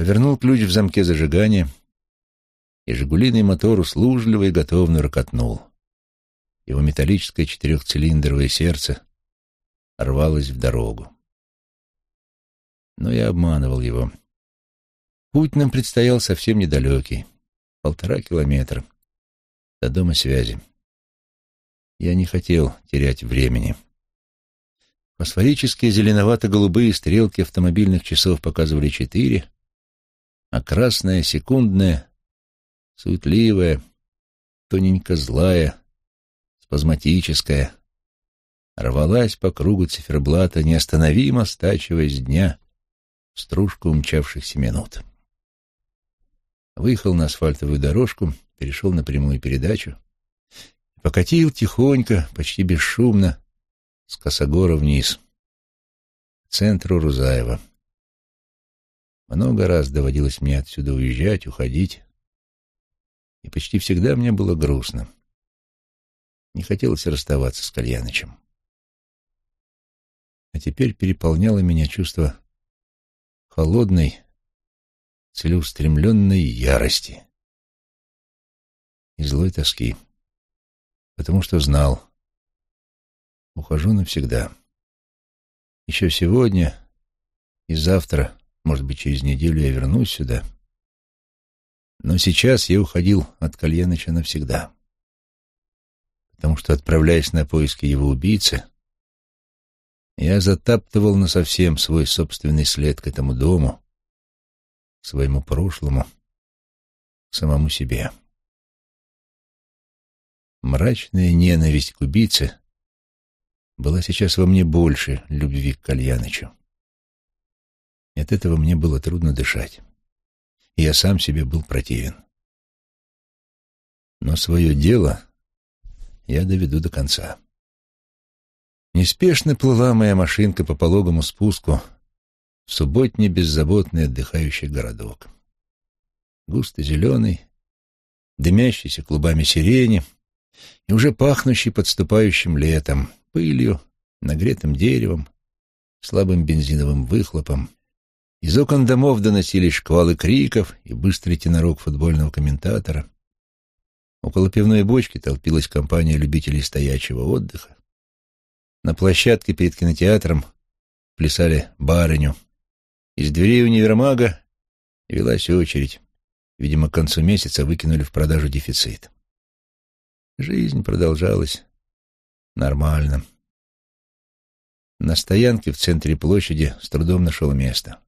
Повернул ключ в замке зажигания, и «Жигулиный» мотор услужливо и готовно рокотнул. Его металлическое четырехцилиндровое сердце рвалось в дорогу. Но я обманывал его. Путь нам предстоял совсем недалекий, полтора километра до дома связи. Я не хотел терять времени. Фосфорические зеленовато-голубые стрелки автомобильных часов показывали четыре, а красная, секундная, суетливая, тоненько злая, спазматическая, рвалась по кругу циферблата, неостановимо стачиваясь дня в стружку умчавшихся минут. Выехал на асфальтовую дорожку, перешел на прямую передачу, покатил тихонько, почти бесшумно, с Косогора вниз, к центру Рузаева. Много раз доводилось мне отсюда уезжать, уходить, и почти всегда мне было грустно. Не хотелось расставаться с Кальянычем. А теперь переполняло меня чувство холодной, целеустремленной ярости и злой тоски, потому что знал, ухожу навсегда. Еще сегодня и завтра, может быть, через неделю я вернусь сюда. Но сейчас я уходил от Кальяныча навсегда, потому что, отправляясь на поиски его убийцы, я затаптывал насовсем свой собственный след к этому дому, к своему прошлому, к самому себе. Мрачная ненависть к убийце была сейчас во мне больше любви к Кальянычу. И от этого мне было трудно дышать. И я сам себе был противен. Но свое дело я доведу до конца. Неспешно плыла моя машинка по пологому спуску в субботний беззаботный отдыхающий городок. Густо зеленый, дымящийся клубами сирени и уже пахнущий подступающим летом, пылью, нагретым деревом, слабым бензиновым выхлопом. Из окон домов доносились шквалы криков и быстрый тенорок футбольного комментатора. Около пивной бочки толпилась компания любителей стоячего отдыха. На площадке перед кинотеатром плясали барыню. Из дверей универмага велась очередь. Видимо, к концу месяца выкинули в продажу дефицит. Жизнь продолжалась нормально. На стоянке в центре площади с трудом нашел место.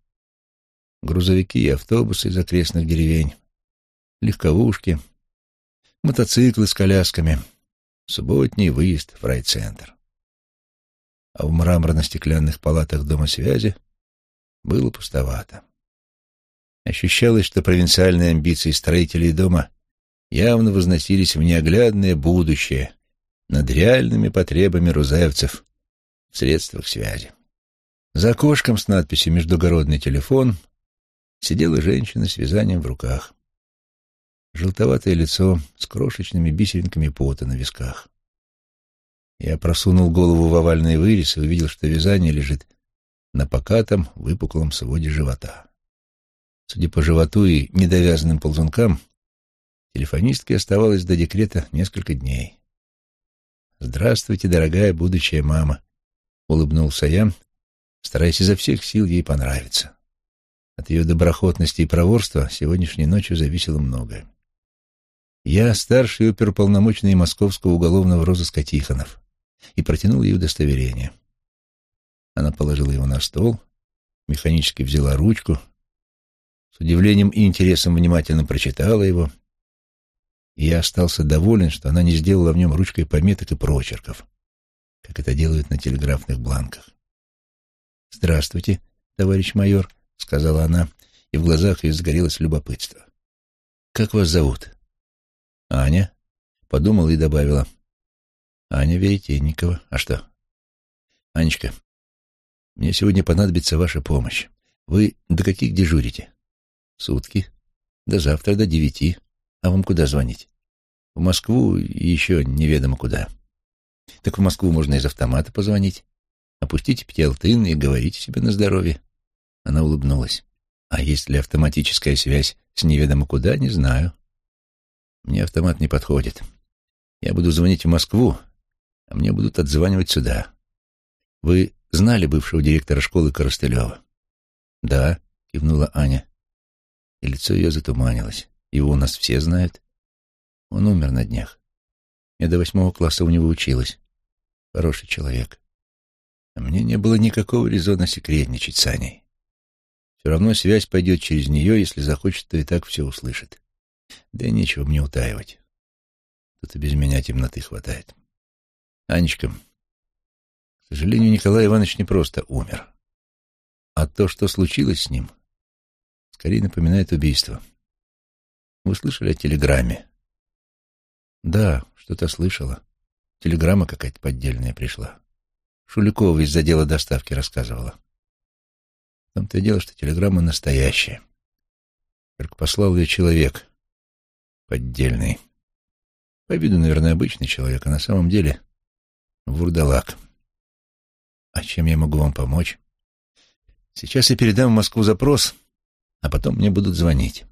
Грузовики и автобусы из окрестных деревень, легковушки, мотоциклы с колясками, субботний выезд в райцентр а в мраморно-стеклянных палатах Дома связи было пустовато. Ощущалось, что провинциальные амбиции строителей дома явно возносились в неоглядное будущее над реальными потребами рузаевцев в средствах связи. За окошком с надписью «Междугородный телефон» сидела женщина с вязанием в руках. Желтоватое лицо с крошечными бисеринками пота на висках. Я просунул голову в овальный вырез и увидел, что вязание лежит на покатом, выпуклом своде живота. Судя по животу и недовязанным ползункам, телефонистке оставалось до декрета несколько дней. «Здравствуйте, дорогая будущая мама», — улыбнулся я, стараясь изо всех сил ей понравиться. От ее доброхотности и проворства сегодняшней ночью зависело многое. Я старший оперуполномоченный московского уголовного розыска Тихонов и протянул ей удостоверение. Она положила его на стол, механически взяла ручку, с удивлением и интересом внимательно прочитала его, и я остался доволен, что она не сделала в нем ручкой пометок и прочерков, как это делают на телеграфных бланках. «Здравствуйте, товарищ майор», — сказала она, и в глазах ее сгорелось любопытство. «Как вас зовут?» «Аня», — подумала и добавила. Аня Веретенникова. А что? Анечка, мне сегодня понадобится ваша помощь. Вы до каких дежурите? Сутки. До завтра, до девяти. А вам куда звонить? В Москву и еще неведомо куда. Так в Москву можно из автомата позвонить. Опустите пятиалтын и говорите себе на здоровье. Она улыбнулась. А есть ли автоматическая связь с неведомо куда, не знаю. Мне автомат не подходит. Я буду звонить в Москву, а мне будут отзванивать сюда. Вы знали бывшего директора школы Коростылева? Да, кивнула Аня. И лицо ее затуманилось. Его у нас все знают. Он умер на днях. Я до восьмого класса у него училась. Хороший человек. А мне не было никакого резона секретничать с Аней. Все равно связь пойдет через нее, если захочет, то и так все услышит. Да и нечего мне утаивать. Тут и без меня темноты хватает. Анечка, к сожалению, Николай Иванович не просто умер. А то, что случилось с ним, скорее напоминает убийство. Вы слышали о телеграмме? Да, что-то слышала. Телеграмма какая-то поддельная пришла. Шуликова из отдела доставки рассказывала. В том-то и дело, что телеграмма настоящая. Только послал ее человек поддельный. По виду, наверное, обычный человек, а на самом деле вурдалак. А чем я могу вам помочь? Сейчас я передам в Москву запрос, а потом мне будут звонить.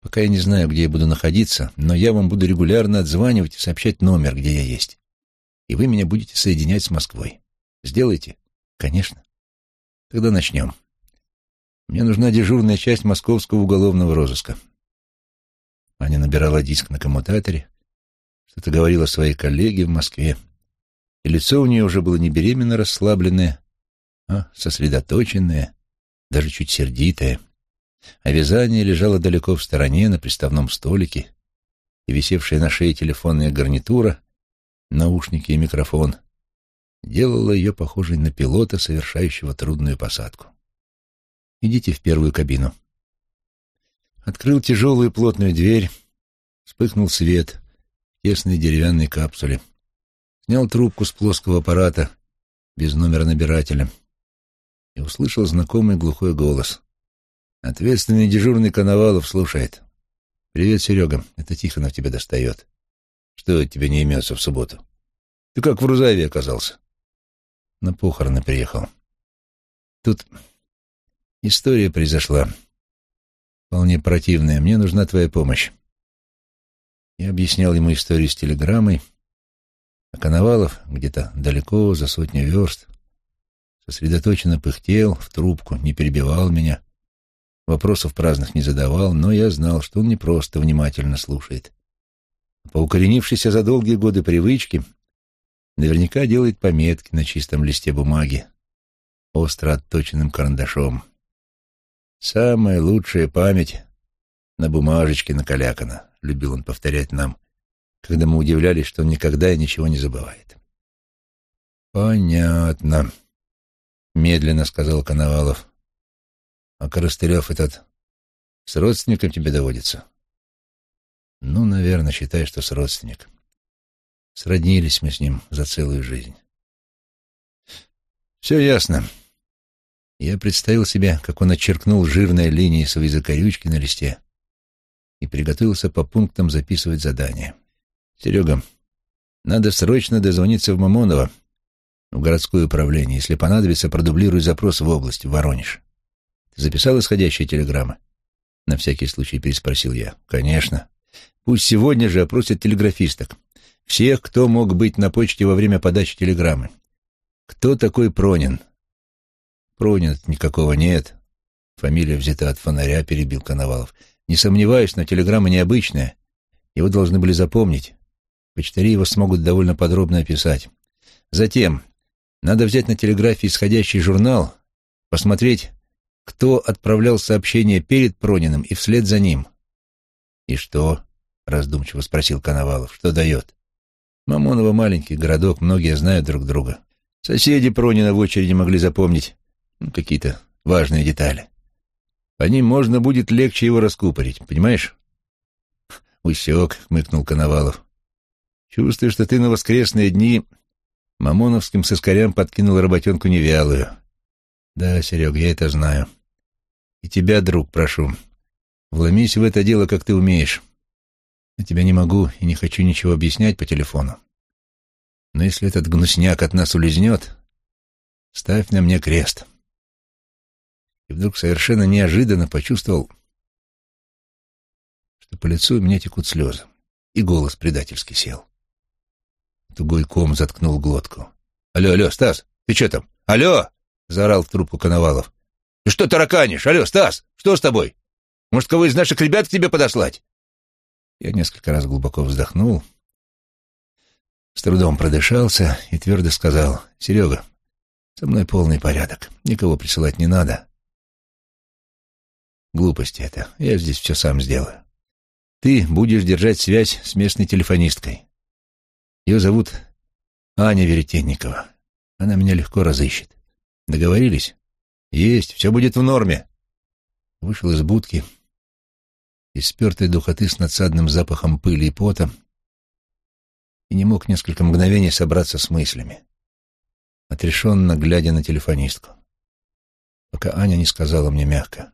Пока я не знаю, где я буду находиться, но я вам буду регулярно отзванивать и сообщать номер, где я есть. И вы меня будете соединять с Москвой. Сделайте? Конечно. Тогда начнем. Мне нужна дежурная часть московского уголовного розыска. Аня набирала диск на коммутаторе, что-то говорила своей коллеге в Москве, и лицо у нее уже было не беременно расслабленное, а сосредоточенное, даже чуть сердитое. А вязание лежало далеко в стороне, на приставном столике, и висевшая на шее телефонная гарнитура, наушники и микрофон делала ее похожей на пилота, совершающего трудную посадку. «Идите в первую кабину». Открыл тяжелую плотную дверь, вспыхнул свет в тесной деревянной капсуле, снял трубку с плоского аппарата без номера набирателя и услышал знакомый глухой голос. Ответственный дежурный Коновалов слушает. «Привет, Серега, это Тихонов тебя достает. Что тебе не имется в субботу? Ты как в Рузаве оказался?» На похороны приехал. Тут история произошла. Вполне противная. Мне нужна твоя помощь. Я объяснял ему историю с телеграммой, а Коновалов где-то далеко, за сотню верст, сосредоточенно пыхтел в трубку, не перебивал меня, вопросов праздных не задавал, но я знал, что он не просто внимательно слушает. По укоренившейся за долгие годы привычке Наверняка делает пометки на чистом листе бумаги, остро отточенным карандашом. «Самая лучшая память на бумажечке накалякана», — любил он повторять нам, когда мы удивлялись, что он никогда и ничего не забывает. «Понятно», — медленно сказал Коновалов. «А Коростылев этот с родственником тебе доводится?» «Ну, наверное, считай, что с родственником. Сроднились мы с ним за целую жизнь. Все ясно. Я представил себе, как он отчеркнул жирной линией своей закорючки на листе и приготовился по пунктам записывать задание. «Серега, надо срочно дозвониться в Мамоново, в городское управление. Если понадобится, продублируй запрос в область, в Воронеж. Ты записал исходящие телеграммы?» На всякий случай переспросил я. «Конечно. Пусть сегодня же опросят телеграфисток всех, кто мог быть на почте во время подачи телеграммы. Кто такой Пронин? Пронин никакого нет. Фамилия взята от фонаря, перебил Коновалов. Не сомневаюсь, но телеграмма необычная. Его должны были запомнить. Почтари его смогут довольно подробно описать. Затем надо взять на телеграфе исходящий журнал, посмотреть, кто отправлял сообщение перед Прониным и вслед за ним. «И что?» — раздумчиво спросил Коновалов. «Что дает?» Мамоново маленький городок, многие знают друг друга. Соседи Пронина в очереди могли запомнить ну, какие-то важные детали. По ним можно будет легче его раскупорить, понимаешь? Усек, хмыкнул Коновалов. Чувствую, что ты на воскресные дни мамоновским соскорям подкинул работенку невялую. Да, Серег, я это знаю. И тебя, друг, прошу, вломись в это дело, как ты умеешь. Я тебя не могу и не хочу ничего объяснять по телефону. Но если этот гнусняк от нас улизнет, ставь на мне крест. и вдруг совершенно неожиданно почувствовал, что по лицу у меня текут слезы, и голос предательски сел. Тугой ком заткнул глотку. «Алло, алло, Стас, ты что там? Алло!» — заорал в трубку Коновалов. «Ты что тараканишь? Алло, Стас, что с тобой? Может, кого из наших ребят к тебе подослать?» Я несколько раз глубоко вздохнул, с трудом продышался и твердо сказал, «Серега, со мной полный порядок, никого присылать не надо. Глупости это, я здесь все сам сделаю. Ты будешь держать связь с местной телефонисткой. Ее зовут Аня Веретенникова. Она меня легко разыщет. Договорились? Есть, все будет в норме. Вышел из будки, из спертой духоты с надсадным запахом пыли и пота, и не мог несколько мгновений собраться с мыслями, отрешенно глядя на телефонистку, пока Аня не сказала мне мягко,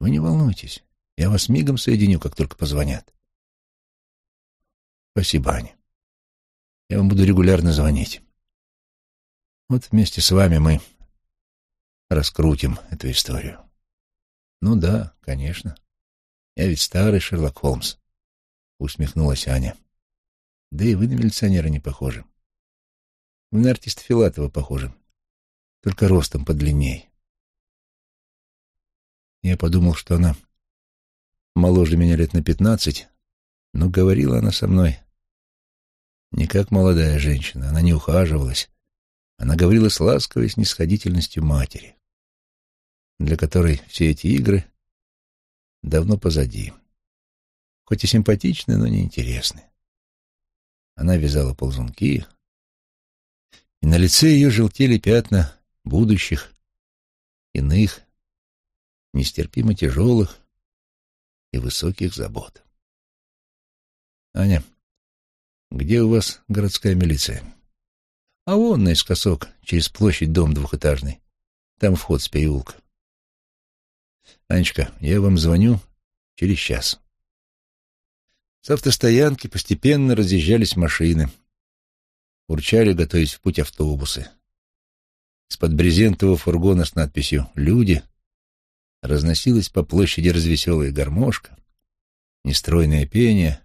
«Вы не волнуйтесь, я вас мигом соединю, как только позвонят». «Спасибо, Аня. Я вам буду регулярно звонить. Вот вместе с вами мы раскрутим эту историю». «Ну да, конечно. Я ведь старый Шерлок Холмс», — усмехнулась Аня. Да и вы на милиционера не похожи. Вы на артиста Филатова похожи, только ростом подлинней. Я подумал, что она моложе меня лет на пятнадцать, но говорила она со мной не как молодая женщина, она не ухаживалась, она говорила с ласковой снисходительностью матери, для которой все эти игры давно позади, хоть и симпатичны, но неинтересны. Она вязала ползунки, и на лице ее желтели пятна будущих, иных, нестерпимо тяжелых и высоких забот. «Аня, где у вас городская милиция?» «А вон наискосок, через площадь, дом двухэтажный. Там вход с переулка». «Анечка, я вам звоню через час». С автостоянки постепенно разъезжались машины. Урчали, готовясь в путь автобусы. Из-под брезентового фургона с надписью «Люди» разносилась по площади развеселая гармошка, нестройное пение,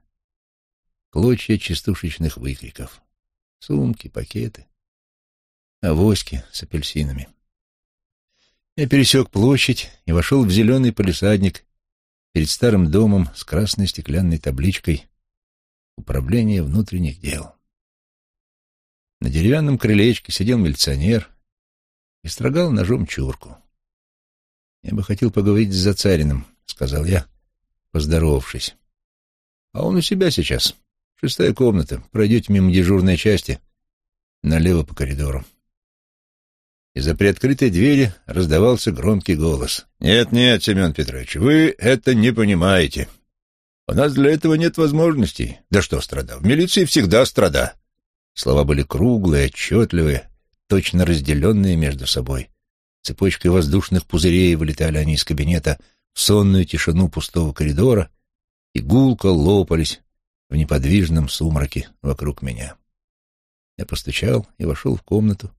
клочья частушечных выкриков, сумки, пакеты, авоськи с апельсинами. Я пересек площадь и вошел в зеленый полисадник перед старым домом с красной стеклянной табличкой «Управление внутренних дел». На деревянном крылечке сидел милиционер и строгал ножом чурку. «Я бы хотел поговорить с Зацариным», — сказал я, поздоровавшись. «А он у себя сейчас. Шестая комната. Пройдете мимо дежурной части, налево по коридору». Из-за приоткрытой двери раздавался громкий голос. «Нет-нет, Семен Петрович, вы это не понимаете. У нас для этого нет возможностей. Да что страда? В милиции всегда страда». Слова были круглые, отчетливые, точно разделенные между собой. Цепочкой воздушных пузырей вылетали они из кабинета в сонную тишину пустого коридора и гулко лопались в неподвижном сумраке вокруг меня. Я постучал и вошел в комнату,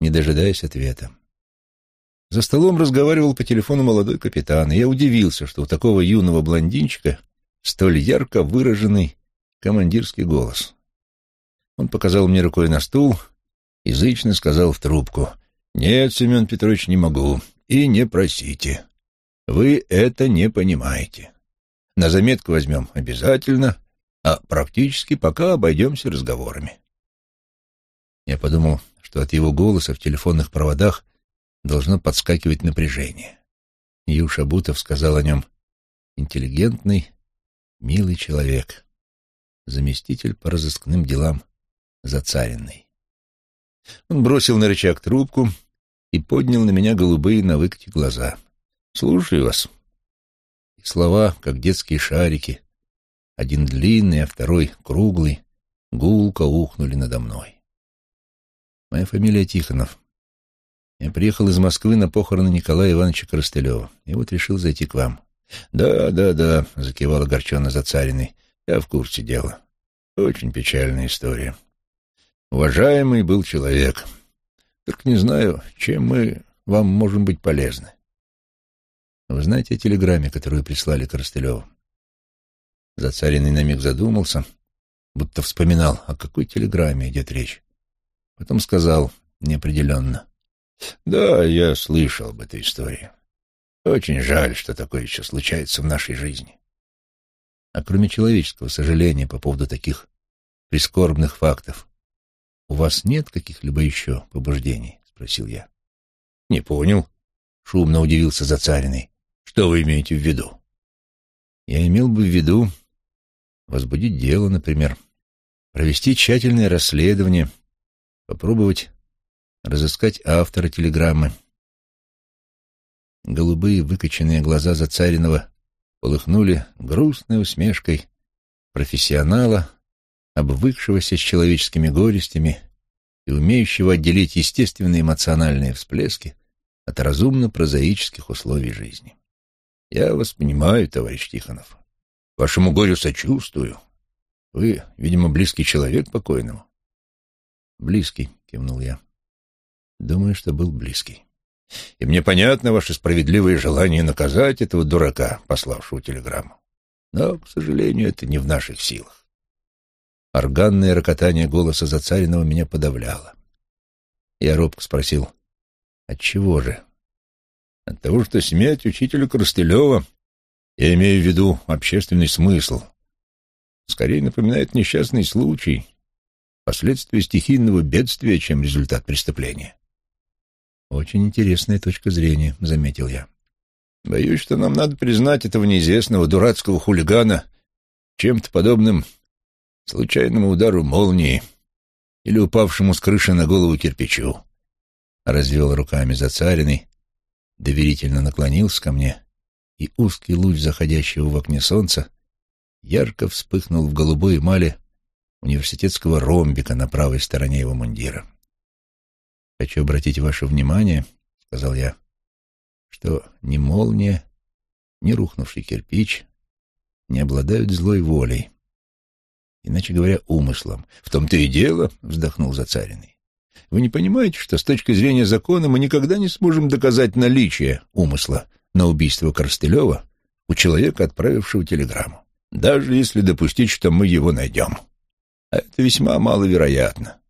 не дожидаясь ответа. За столом разговаривал по телефону молодой капитан, и я удивился, что у такого юного блондинчика столь ярко выраженный командирский голос. Он показал мне рукой на стул, язычно сказал в трубку, «Нет, Семен Петрович, не могу, и не просите. Вы это не понимаете. На заметку возьмем обязательно, а практически пока обойдемся разговорами». Я подумал, что от его голоса в телефонных проводах должно подскакивать напряжение. Юша Бутов сказал о нем «интеллигентный, милый человек, заместитель по разыскным делам зацаренный». Он бросил на рычаг трубку и поднял на меня голубые на выкате глаза. «Слушаю вас». И слова, как детские шарики, один длинный, а второй круглый, гулко ухнули надо мной. Моя фамилия Тихонов. Я приехал из Москвы на похороны Николая Ивановича Коростылева, и вот решил зайти к вам. «Да, да, да», — закивал огорченно Зацариной. «Я в курсе дела. Очень печальная история. Уважаемый был человек. Только не знаю, чем мы вам можем быть полезны». Вы знаете о телеграмме, которую прислали Коростылеву? Зацаренный на миг задумался, будто вспоминал, о какой телеграмме идет речь. Потом сказал неопределенно. «Да, я слышал об этой истории. Очень жаль, что такое еще случается в нашей жизни. А кроме человеческого сожаления по поводу таких прискорбных фактов, у вас нет каких-либо еще побуждений?» — спросил я. «Не понял», — шумно удивился Зацаренный. «Что вы имеете в виду?» «Я имел бы в виду возбудить дело, например, провести тщательное расследование, попробовать разыскать автора телеграммы. Голубые выкоченные глаза Зацаринова полыхнули грустной усмешкой профессионала, обвыкшегося с человеческими горестями и умеющего отделить естественные эмоциональные всплески от разумно-прозаических условий жизни. «Я вас понимаю, товарищ Тихонов. Вашему горю сочувствую. Вы, видимо, близкий человек покойному». «Близкий», — кивнул я. «Думаю, что был близкий». И мне понятно ваше справедливое желание наказать этого дурака, пославшего телеграмму. Но, к сожалению, это не в наших силах. Органное рокотание голоса Зацаринова меня подавляло. Я робко спросил, от чего же? От того, что смерть учителя Коростылева, я имею в виду общественный смысл, скорее напоминает несчастный случай, последствия стихийного бедствия, чем результат преступления. «Очень интересная точка зрения», — заметил я. «Боюсь, что нам надо признать этого неизвестного дурацкого хулигана чем-то подобным случайному удару молнии или упавшему с крыши на голову кирпичу». Развел руками зацаренный, доверительно наклонился ко мне, и узкий луч заходящего в окне солнца ярко вспыхнул в голубой эмали университетского ромбика на правой стороне его мундира. «Хочу обратить ваше внимание, — сказал я, — что ни молния, ни рухнувший кирпич не обладают злой волей, иначе говоря, умыслом. В том-то и дело, — вздохнул Зацаренный. Вы не понимаете, что с точки зрения закона мы никогда не сможем доказать наличие умысла на убийство Коростылева у человека, отправившего телеграмму, даже если допустить, что мы его найдем. А это весьма маловероятно.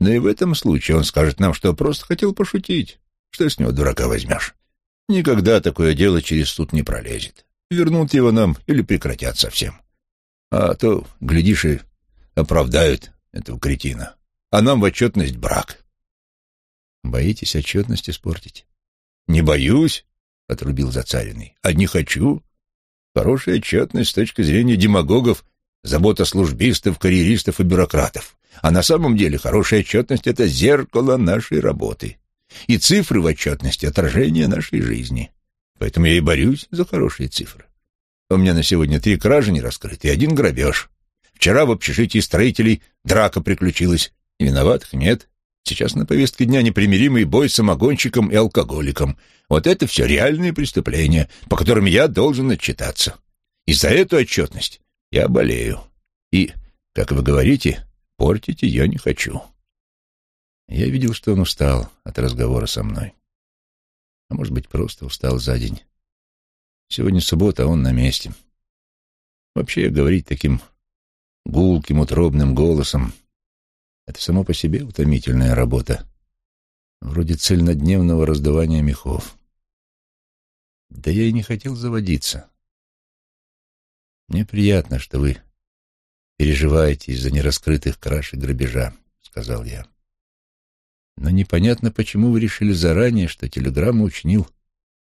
Но и в этом случае он скажет нам, что просто хотел пошутить. Что с него дурака возьмешь? Никогда такое дело через суд не пролезет. Вернут его нам или прекратят совсем. А то, глядишь, и оправдают этого кретина. А нам в отчетность брак. Боитесь отчетность испортить? Не боюсь, — отрубил Зацаренный, — а не хочу. Хорошая отчетность с точки зрения демагогов, забота службистов, карьеристов и бюрократов. А на самом деле хорошая отчетность — это зеркало нашей работы. И цифры в отчетности — отражение нашей жизни. Поэтому я и борюсь за хорошие цифры. У меня на сегодня три кражи не раскрыты и один грабеж. Вчера в общежитии строителей драка приключилась. Виноватых нет. Сейчас на повестке дня непримиримый бой с самогонщиком и алкоголиком. Вот это все реальные преступления, по которым я должен отчитаться. И за эту отчетность я болею. И, как вы говорите, Портить ее не хочу. Я видел, что он устал от разговора со мной. А может быть, просто устал за день. Сегодня суббота, а он на месте. Вообще, говорить таким гулким, утробным голосом — это само по себе утомительная работа, вроде цельнодневного раздавания мехов. Да я и не хотел заводиться. Мне приятно, что вы переживаете из-за нераскрытых краж и грабежа», — сказал я. «Но непонятно, почему вы решили заранее, что телеграмму учинил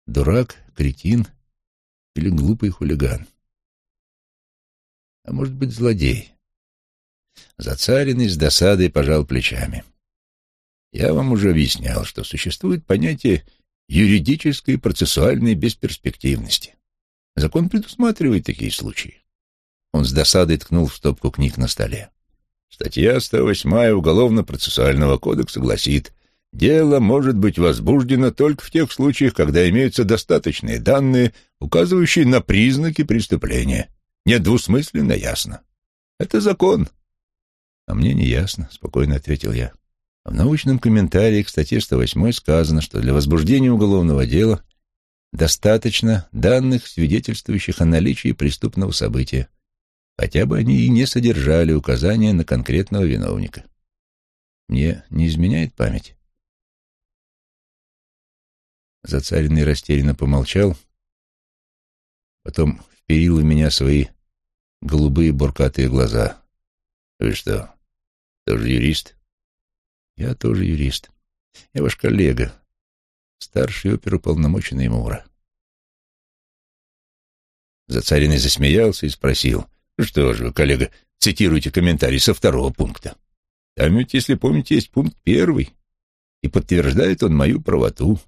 дурак, кретин или глупый хулиган. А может быть, злодей?» Зацаренный с досадой пожал плечами. «Я вам уже объяснял, что существует понятие юридической и процессуальной бесперспективности. Закон предусматривает такие случаи. Он с досадой ткнул в стопку книг на столе. Статья 108 Уголовно-процессуального кодекса гласит, дело может быть возбуждено только в тех случаях, когда имеются достаточные данные, указывающие на признаки преступления. Недвусмысленно ясно. Это закон. А мне не ясно, спокойно ответил я. В научном комментарии к статье 108 сказано, что для возбуждения уголовного дела достаточно данных, свидетельствующих о наличии преступного события, хотя бы они и не содержали указания на конкретного виновника. Мне не изменяет память? Зацаренный растерянно помолчал, потом вперил в меня свои голубые буркатые глаза. «Вы что, тоже юрист?» «Я тоже юрист. Я ваш коллега, старший оперуполномоченный Мура». Зацаренный засмеялся и спросил, «Что же вы, коллега, цитируете комментарий со второго пункта? Там ведь, если помните, есть пункт первый, и подтверждает он мою правоту».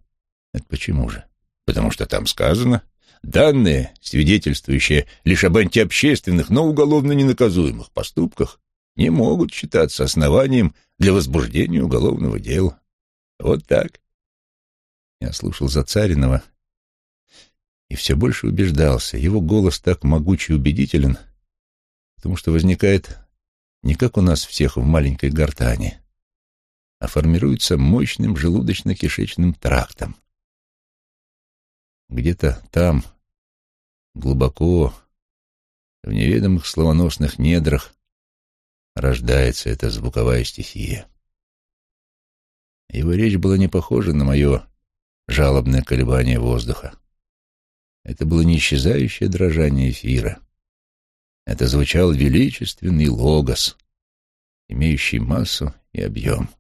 «Это почему же?» «Потому что там сказано, Данные, свидетельствующие лишь об антиобщественных, но уголовно ненаказуемых поступках, не могут считаться основанием для возбуждения уголовного дела. Вот так. Я слушал Зацаринова и все больше убеждался. Его голос так могуч и убедителен, потому что возникает не как у нас всех в маленькой гортани, а формируется мощным желудочно-кишечным трактом. Где-то там, глубоко, в неведомых словоносных недрах, рождается эта звуковая стихия. Его речь была не похожа на мое жалобное колебание воздуха. Это было не исчезающее дрожание эфира. Это звучал величественный логос, имеющий массу и объем.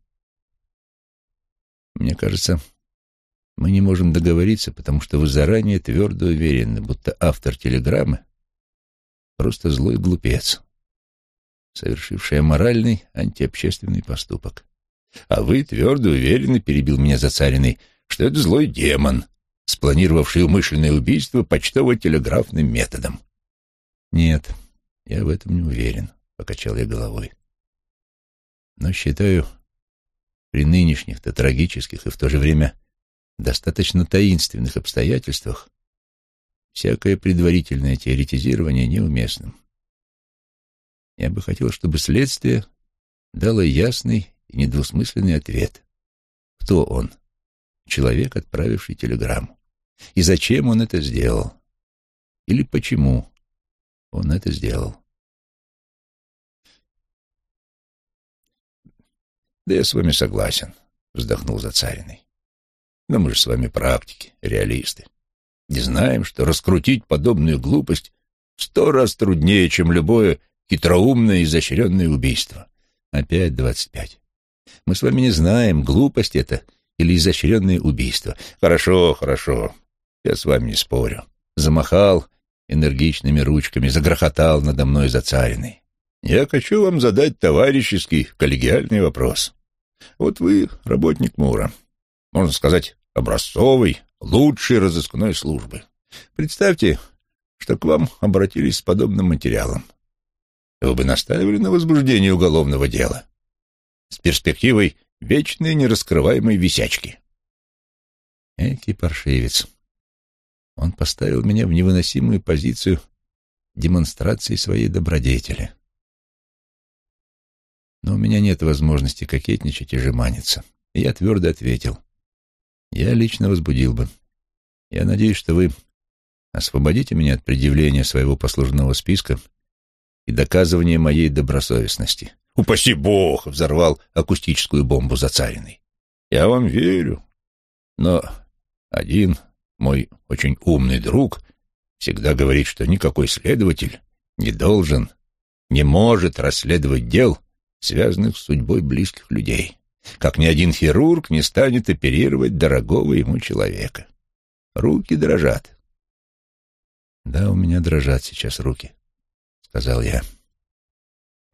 Мне кажется, мы не можем договориться, потому что вы заранее твердо уверены, будто автор телеграммы просто злой глупец, совершивший аморальный антиобщественный поступок. А вы твердо уверены, перебил меня зацаренный, что это злой демон, спланировавший умышленное убийство почтово-телеграфным методом. Нет, я в этом не уверен, покачал я головой. Но считаю, при нынешних-то трагических и в то же время достаточно таинственных обстоятельствах всякое предварительное теоретизирование неуместным. Я бы хотел, чтобы следствие дало ясный и недвусмысленный ответ. Кто он? Человек, отправивший телеграмму. И зачем он это сделал? Или почему он это сделал? «Да я с вами согласен», — вздохнул Зацариный. Но мы же с вами практики, реалисты. Не знаем, что раскрутить подобную глупость сто раз труднее, чем любое хитроумное и изощренное убийство. Опять двадцать пять. Мы с вами не знаем, глупость это или изощренное убийство. Хорошо, хорошо. Я с вами не спорю. Замахал энергичными ручками, загрохотал надо мной зацаренный. Я хочу вам задать товарищеский, коллегиальный вопрос. Вот вы работник Мура, можно сказать, образцовой, лучшей разыскной службы. Представьте, что к вам обратились с подобным материалом. Вы бы настаивали на возбуждении уголовного дела с перспективой вечной нераскрываемой висячки. Экий паршивец. Он поставил меня в невыносимую позицию демонстрации своей добродетели. Но у меня нет возможности кокетничать и жеманиться. И я твердо ответил. Я лично возбудил бы. Я надеюсь, что вы освободите меня от предъявления своего послужного списка и доказывания моей добросовестности. «Упаси Бог!» — взорвал акустическую бомбу зацаренный. «Я вам верю. Но один мой очень умный друг всегда говорит, что никакой следователь не должен, не может расследовать дел, связанных с судьбой близких людей как ни один хирург не станет оперировать дорогого ему человека. Руки дрожат. «Да, у меня дрожат сейчас руки», — сказал я.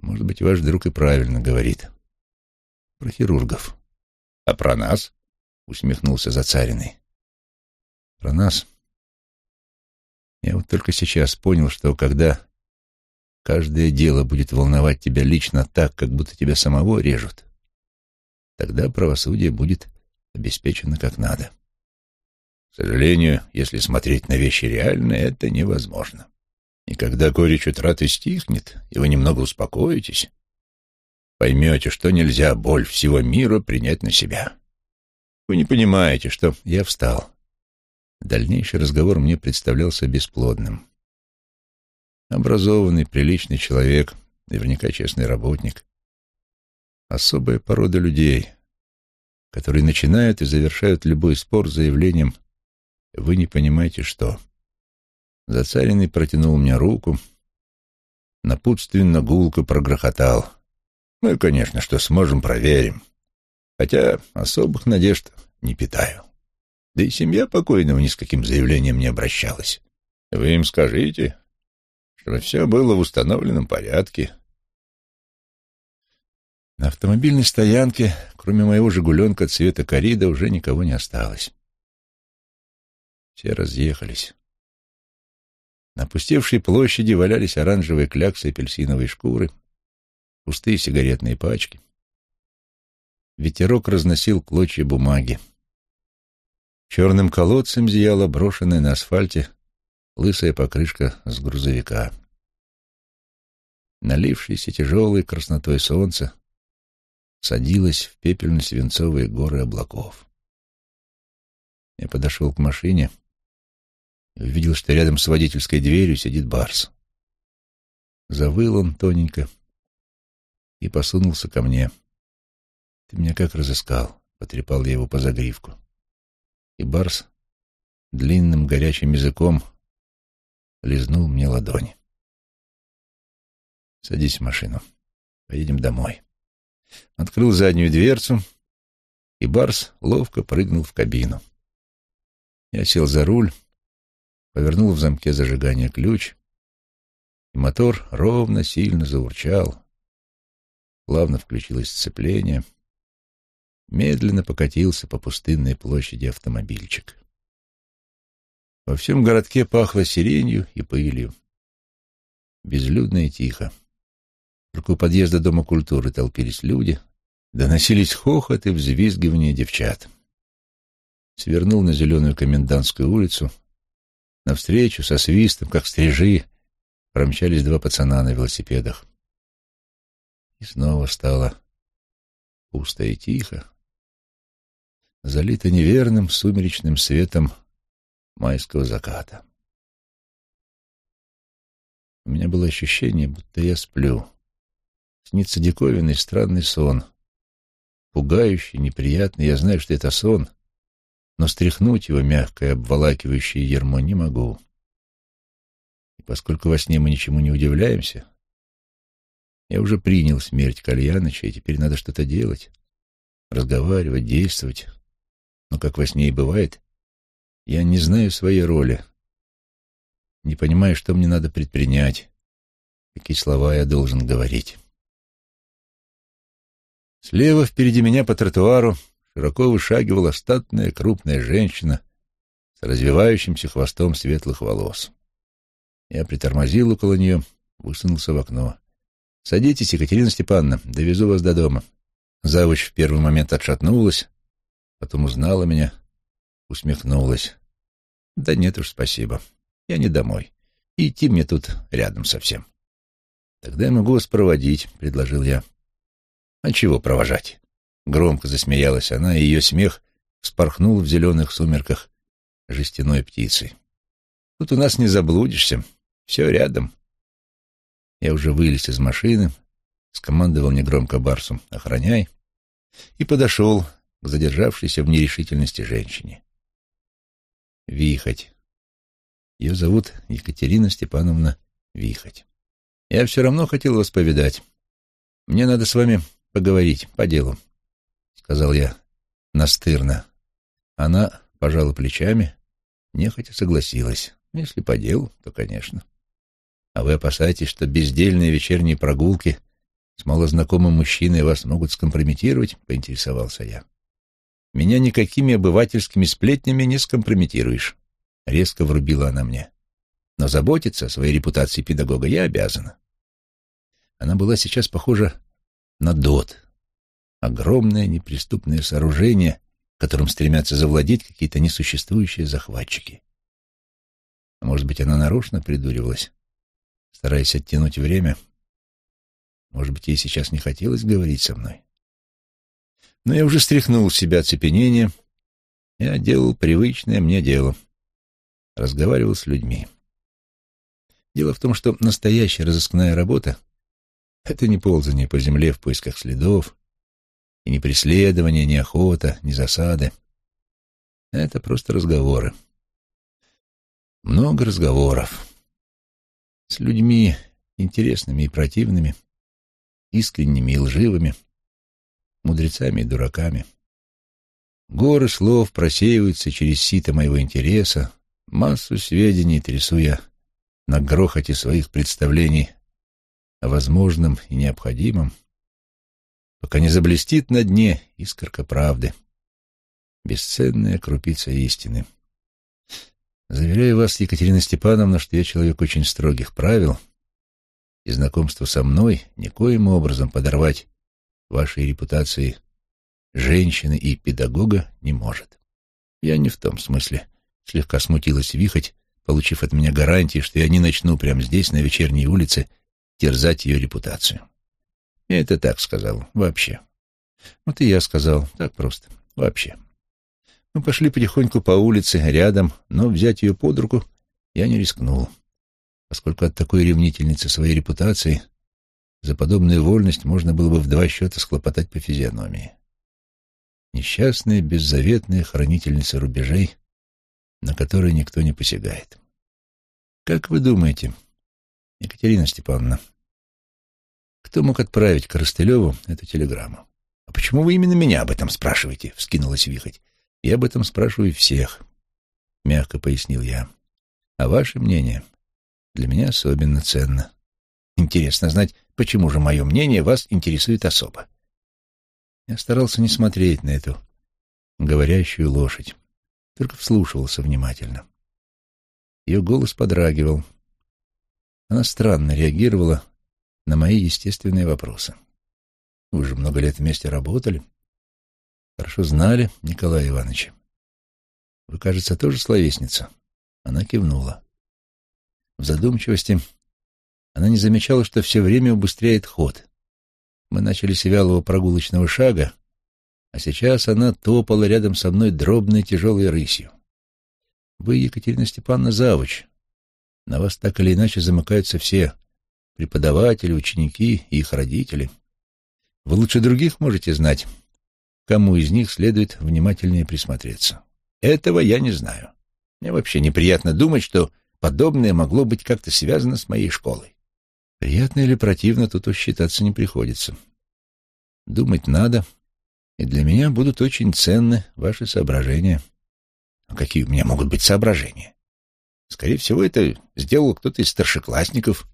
«Может быть, ваш друг и правильно говорит. Про хирургов. А про нас?» — усмехнулся Зацаренный. «Про нас?» Я вот только сейчас понял, что когда каждое дело будет волновать тебя лично так, как будто тебя самого режут, тогда правосудие будет обеспечено как надо. К сожалению, если смотреть на вещи реально, это невозможно. И когда горечь утраты стихнет, и вы немного успокоитесь, поймете, что нельзя боль всего мира принять на себя. Вы не понимаете, что я встал. Дальнейший разговор мне представлялся бесплодным. Образованный, приличный человек, наверняка честный работник. Особая порода людей, которые начинают и завершают любой спор заявлением «Вы не понимаете, что». Зацаренный протянул мне руку, напутственно гулко прогрохотал. «Мы, конечно, что сможем, проверим. Хотя особых надежд не питаю. Да и семья покойного ни с каким заявлением не обращалась. Вы им скажите, чтобы все было в установленном порядке». На автомобильной стоянке, кроме моего «Жигуленка» цвета корида, уже никого не осталось. Все разъехались. На опустевшей площади валялись оранжевые кляксы апельсиновой шкуры, пустые сигаретные пачки. Ветерок разносил клочья бумаги. Черным колодцем зияла брошенная на асфальте лысая покрышка с грузовика. Налившееся тяжелой краснотой солнце садилось в пепельно-свинцовые горы облаков. Я подошел к машине — увидел, что рядом с водительской дверью сидит Барс. Завыл он тоненько и посунулся ко мне. «Ты меня как разыскал?» — потрепал я его по загривку. И Барс длинным горячим языком лизнул мне ладони. «Садись в машину. Поедем домой». Открыл заднюю дверцу, и Барс ловко прыгнул в кабину. Я сел за руль, повернул в замке зажигания ключ, и мотор ровно, сильно заурчал. Плавно включилось сцепление. Медленно покатился по пустынной площади автомобильчик. Во всем городке пахло сиренью и пылью. Безлюдно и тихо. Только у подъезда Дома культуры толпились люди, доносились хохот и взвизгивание девчат. Свернул на зеленую комендантскую улицу — Навстречу со свистом, как стрижи, промчались два пацана на велосипедах. И снова стало пусто и тихо, залито неверным сумеречным светом майского заката. У меня было ощущение, будто я сплю. Снится диковинный странный сон. Пугающий, неприятный. Я знаю, что это сон, но стряхнуть его мягкое, обволакивающее ермо не могу. И поскольку во сне мы ничему не удивляемся, я уже принял смерть Кальяныча, и теперь надо что-то делать, разговаривать, действовать. Но, как во сне и бывает, я не знаю своей роли, не понимаю, что мне надо предпринять, какие слова я должен говорить. Слева впереди меня по тротуару широко вышагивала статная крупная женщина с развивающимся хвостом светлых волос. Я притормозил около нее, высунулся в окно. «Садитесь, Екатерина Степановна, довезу вас до дома». Завуч в первый момент отшатнулась, потом узнала меня, усмехнулась. «Да нет уж, спасибо. Я не домой. И идти мне тут рядом совсем». «Тогда я могу вас проводить», — предложил я. «А чего провожать?» Громко засмеялась она, и ее смех вспорхнул в зеленых сумерках жестяной птицей. «Тут у нас не заблудишься, все рядом». Я уже вылез из машины, скомандовал негромко Барсу «Охраняй» и подошел к задержавшейся в нерешительности женщине. Вихоть. Ее зовут Екатерина Степановна Вихоть. Я все равно хотел вас повидать. Мне надо с вами поговорить по делу сказал я настырно. Она пожала плечами, нехотя согласилась. Если по делу, то, конечно. А вы опасаетесь, что бездельные вечерние прогулки с малознакомым мужчиной вас могут скомпрометировать? Поинтересовался я. Меня никакими обывательскими сплетнями не скомпрометируешь. Резко врубила она мне. Но заботиться о своей репутации педагога я обязана. Она была сейчас похожа на Дот, огромное неприступное сооружение, которым стремятся завладеть какие-то несуществующие захватчики. А может быть, она нарочно придуривалась, стараясь оттянуть время? Может быть, ей сейчас не хотелось говорить со мной? Но я уже стряхнул с себя оцепенение. Я делал привычное мне дело. разговаривал с людьми. Дело в том, что настоящая разыскная работа — это не ползание по земле в поисках следов, и не преследование, не охота, не засады. Это просто разговоры. Много разговоров. С людьми интересными и противными, искренними и лживыми, мудрецами и дураками. Горы слов просеиваются через сито моего интереса, массу сведений трясу я на грохоте своих представлений о возможном и необходимом, пока не заблестит на дне искорка правды, бесценная крупица истины. Заверяю вас, Екатерина Степановна, что я человек очень строгих правил, и знакомство со мной никоим образом подорвать вашей репутации женщины и педагога не может. Я не в том смысле. Слегка смутилась Вихоть, получив от меня гарантии, что я не начну прямо здесь, на вечерней улице, терзать ее репутацию. Я это так сказал, вообще. Вот и я сказал, так просто, вообще. Мы пошли потихоньку по улице, рядом, но взять ее под руку я не рискнул, поскольку от такой ревнительницы своей репутации за подобную вольность можно было бы в два счета схлопотать по физиономии. Несчастная, беззаветная хранительница рубежей, на которые никто не посягает. Как вы думаете, Екатерина Степановна, кто мог отправить Коростылеву эту телеграмму? — А почему вы именно меня об этом спрашиваете? — вскинулась Вихоть. — Я об этом спрашиваю всех, — мягко пояснил я. — А ваше мнение для меня особенно ценно. Интересно знать, почему же мое мнение вас интересует особо. Я старался не смотреть на эту говорящую лошадь, только вслушивался внимательно. Ее голос подрагивал. Она странно реагировала на мои естественные вопросы. Вы же много лет вместе работали. Хорошо знали Николая Ивановича. Вы, кажется, тоже словесница. Она кивнула. В задумчивости она не замечала, что все время убыстряет ход. Мы начали с вялого прогулочного шага, а сейчас она топала рядом со мной дробной тяжелой рысью. Вы, Екатерина Степановна, завуч. На вас так или иначе замыкаются все преподаватели, ученики и их родители. Вы лучше других можете знать, кому из них следует внимательнее присмотреться. Этого я не знаю. Мне вообще неприятно думать, что подобное могло быть как-то связано с моей школой. Приятно или противно, тут уж считаться не приходится. Думать надо, и для меня будут очень ценны ваши соображения. А какие у меня могут быть соображения? Скорее всего, это сделал кто-то из старшеклассников.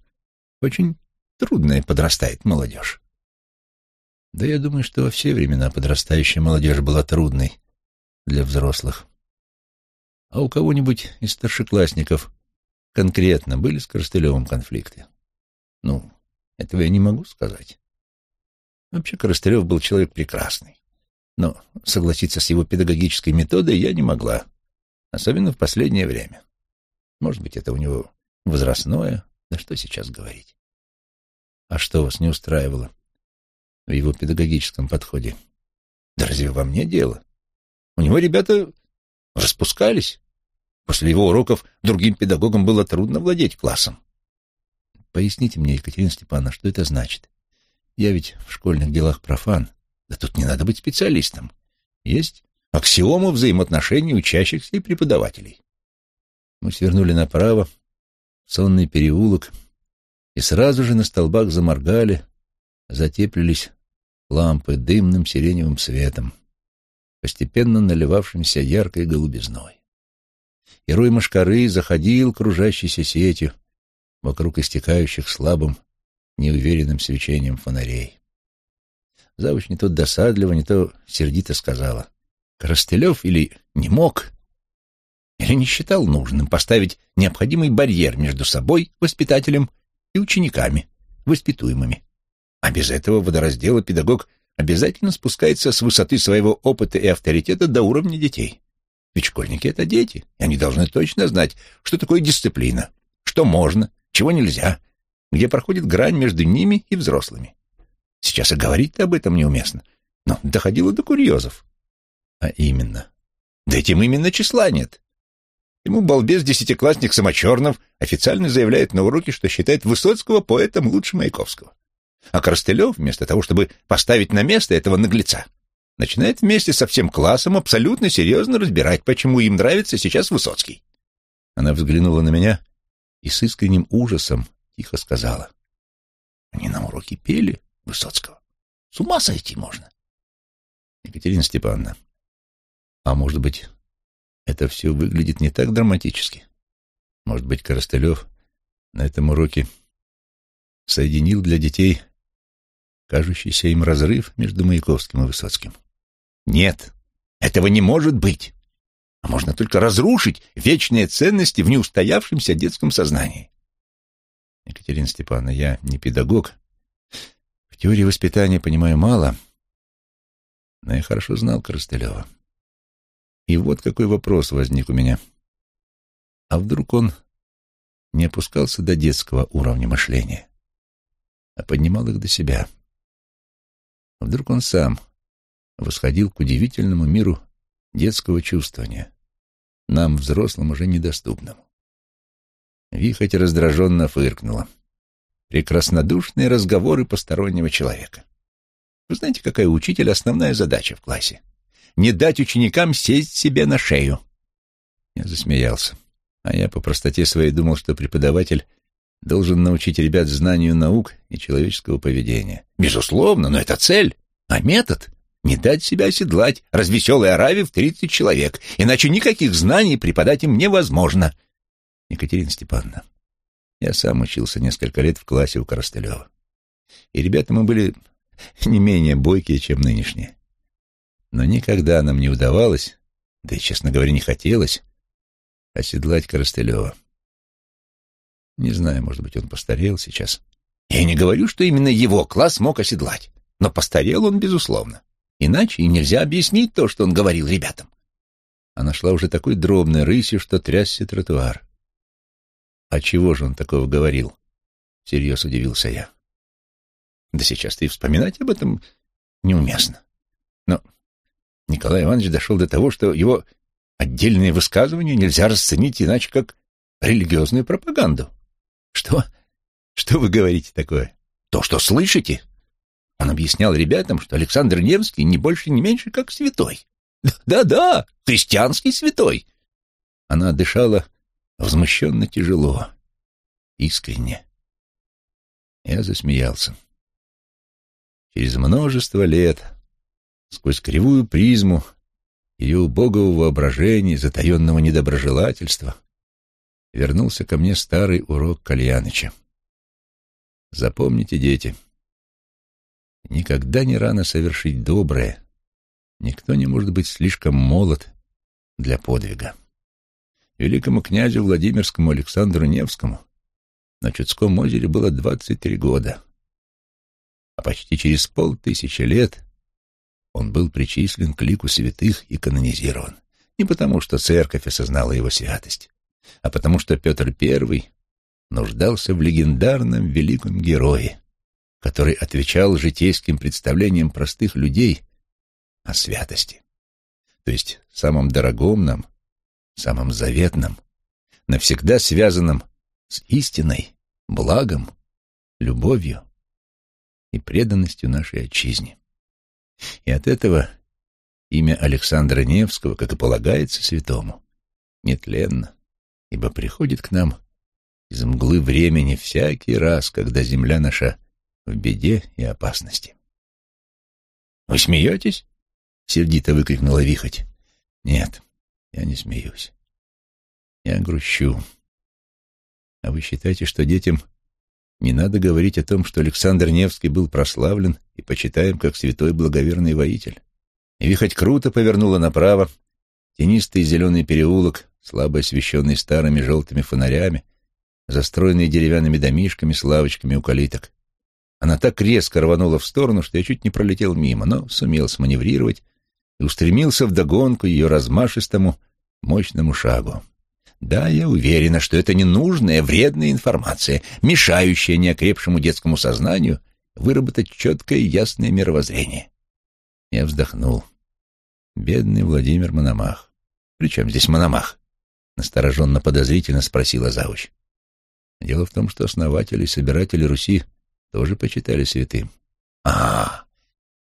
Очень трудная подрастает молодежь. Да я думаю, что во все времена подрастающая молодежь была трудной для взрослых. А у кого-нибудь из старшеклассников конкретно были с Коростылевым конфликты? Ну, этого я не могу сказать. Вообще Коростылев был человек прекрасный. Но согласиться с его педагогической методой я не могла особенно в последнее время. Может быть, это у него возрастное, да что сейчас говорить. А что вас не устраивало в его педагогическом подходе? Да разве во мне дело? У него ребята распускались. После его уроков другим педагогам было трудно владеть классом. Поясните мне, Екатерина Степановна, что это значит? Я ведь в школьных делах профан. Да тут не надо быть специалистом. Есть аксиому взаимоотношений учащихся и преподавателей. Мы свернули направо, сонный переулок, и сразу же на столбах заморгали, затеплились лампы дымным сиреневым светом, постепенно наливавшимся яркой голубизной. И рой мошкары заходил кружащейся сетью вокруг истекающих слабым, неуверенным свечением фонарей. Завуч не то досадливо, не то сердито сказала. Коростылев или не мог, или не считал нужным поставить необходимый барьер между собой, воспитателем, и учениками, воспитуемыми. А без этого водораздела педагог обязательно спускается с высоты своего опыта и авторитета до уровня детей. Ведь школьники — это дети, и они должны точно знать, что такое дисциплина, что можно, чего нельзя, где проходит грань между ними и взрослыми. Сейчас и говорить-то об этом неуместно, но доходило до курьезов. А именно. Да этим именно числа нет. Ему балбес-десятиклассник Самочернов официально заявляет на уроке, что считает Высоцкого поэтом лучше Маяковского. А Коростылев, вместо того, чтобы поставить на место этого наглеца, начинает вместе со всем классом абсолютно серьезно разбирать, почему им нравится сейчас Высоцкий. Она взглянула на меня и с искренним ужасом тихо сказала. Они на уроке пели Высоцкого. С ума сойти можно. Екатерина Степановна, а может быть, это все выглядит не так драматически? Может быть, Коростылев на этом уроке соединил для детей кажущийся им разрыв между Маяковским и Высоцким? Нет, этого не может быть. А можно только разрушить вечные ценности в неустоявшемся детском сознании. Екатерина Степановна, я не педагог. В теории воспитания понимаю мало, но я хорошо знал Коростылева. И вот какой вопрос возник у меня. А вдруг он не опускался до детского уровня мышления, а поднимал их до себя? А вдруг он сам восходил к удивительному миру детского чувствования, нам, взрослым, уже недоступному? Вихоть раздраженно фыркнула. Прекраснодушные разговоры постороннего человека. Вы знаете, какая у учителя основная задача в классе? Не дать ученикам сесть себе на шею. Я засмеялся. А я по простоте своей думал, что преподаватель должен научить ребят знанию наук и человеческого поведения. Безусловно, но это цель. А метод — не дать себя оседлать развеселой араве в тридцать человек, иначе никаких знаний преподать им невозможно. Екатерина Степановна, я сам учился несколько лет в классе у Коростылева. И ребята мы были не менее бойкие, чем нынешние. Но никогда нам не удавалось, да и, честно говоря, не хотелось, оседлать Коростылева. Не знаю, может быть, он постарел сейчас. Я не говорю, что именно его класс мог оседлать, но постарел он, безусловно. Иначе и нельзя объяснить то, что он говорил ребятам. Она шла уже такой дробной рысью, что трясся тротуар. «А чего же он такого говорил?» — всерьез удивился я. «Да сейчас-то и вспоминать об этом неуместно. Николай Иванович дошел до того, что его отдельные высказывания нельзя расценить иначе, как религиозную пропаганду. Что? Что вы говорите такое? То, что слышите. Он объяснял ребятам, что Александр Невский не больше, не меньше, как святой. Да-да, христианский святой. Она дышала возмущенно тяжело, искренне. Я засмеялся. Через множество лет, сквозь кривую призму ее убогого воображения, затаенного недоброжелательства, вернулся ко мне старый урок Кальяныча. Запомните, дети, никогда не рано совершить доброе, никто не может быть слишком молод для подвига великому князю Владимирскому Александру Невскому на Чудском озере было 23 года, а почти через полтысячи лет он был причислен к лику святых и канонизирован. Не потому, что церковь осознала его святость, а потому, что Петр I нуждался в легендарном великом герое, который отвечал житейским представлениям простых людей о святости, то есть самом дорогом нам самым заветным, навсегда связанным с истиной, благом, любовью и преданностью нашей отчизне. И от этого имя Александра Невского, как и полагается святому, нетленно, ибо приходит к нам из мглы времени всякий раз, когда земля наша в беде и опасности. «Вы смеетесь?» — сердито выкрикнула Вихоть. «Нет, я не смеюсь. Я грущу. А вы считаете, что детям не надо говорить о том, что Александр Невский был прославлен и почитаем как святой благоверный воитель? Вихоть круто повернула направо, тенистый зеленый переулок, слабо освещенный старыми желтыми фонарями, застроенный деревянными домишками с лавочками у калиток. Она так резко рванула в сторону, что я чуть не пролетел мимо, но сумел сманеврировать и устремился вдогонку ее размашистому, мощному шагу. Да, я уверена, что это ненужная, вредная информация, мешающая неокрепшему детскому сознанию выработать четкое и ясное мировоззрение. Я вздохнул. Бедный Владимир Мономах. Причем здесь Мономах? Настороженно подозрительно спросила Завуч. Дело в том, что основатели и собиратели Руси тоже почитали святым. А,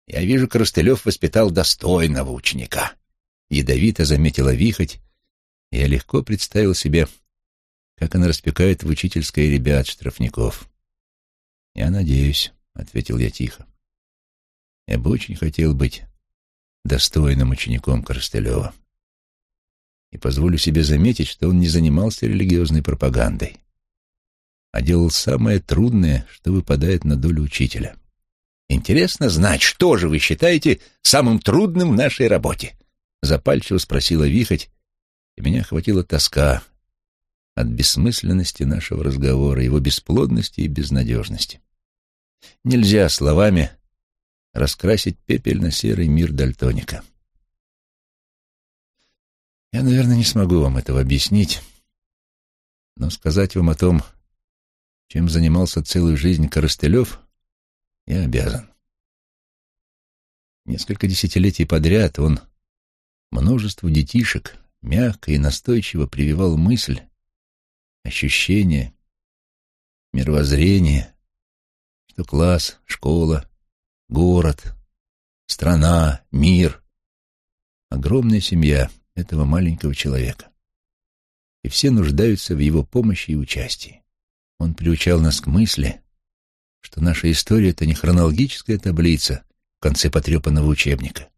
я вижу, Коростылев воспитал достойного ученика. Ядовито заметила Вихоть, я легко представил себе, как она распекает в учительской ребят штрафников. «Я надеюсь», — ответил я тихо. «Я бы очень хотел быть достойным учеником Коростылева. И позволю себе заметить, что он не занимался религиозной пропагандой, а делал самое трудное, что выпадает на долю учителя. Интересно знать, что же вы считаете самым трудным в нашей работе? Запальчиво спросила Вихоть, и меня охватила тоска от бессмысленности нашего разговора, его бесплодности и безнадежности. Нельзя словами раскрасить пепельно-серый мир дальтоника. Я, наверное, не смогу вам этого объяснить, но сказать вам о том, чем занимался целую жизнь Коростылев, я обязан. Несколько десятилетий подряд он множеству детишек мягко и настойчиво прививал мысль, ощущение, мировоззрение, что класс, школа, город, страна, мир — огромная семья этого маленького человека. И все нуждаются в его помощи и участии. Он приучал нас к мысли, что наша история — это не хронологическая таблица в конце потрепанного учебника,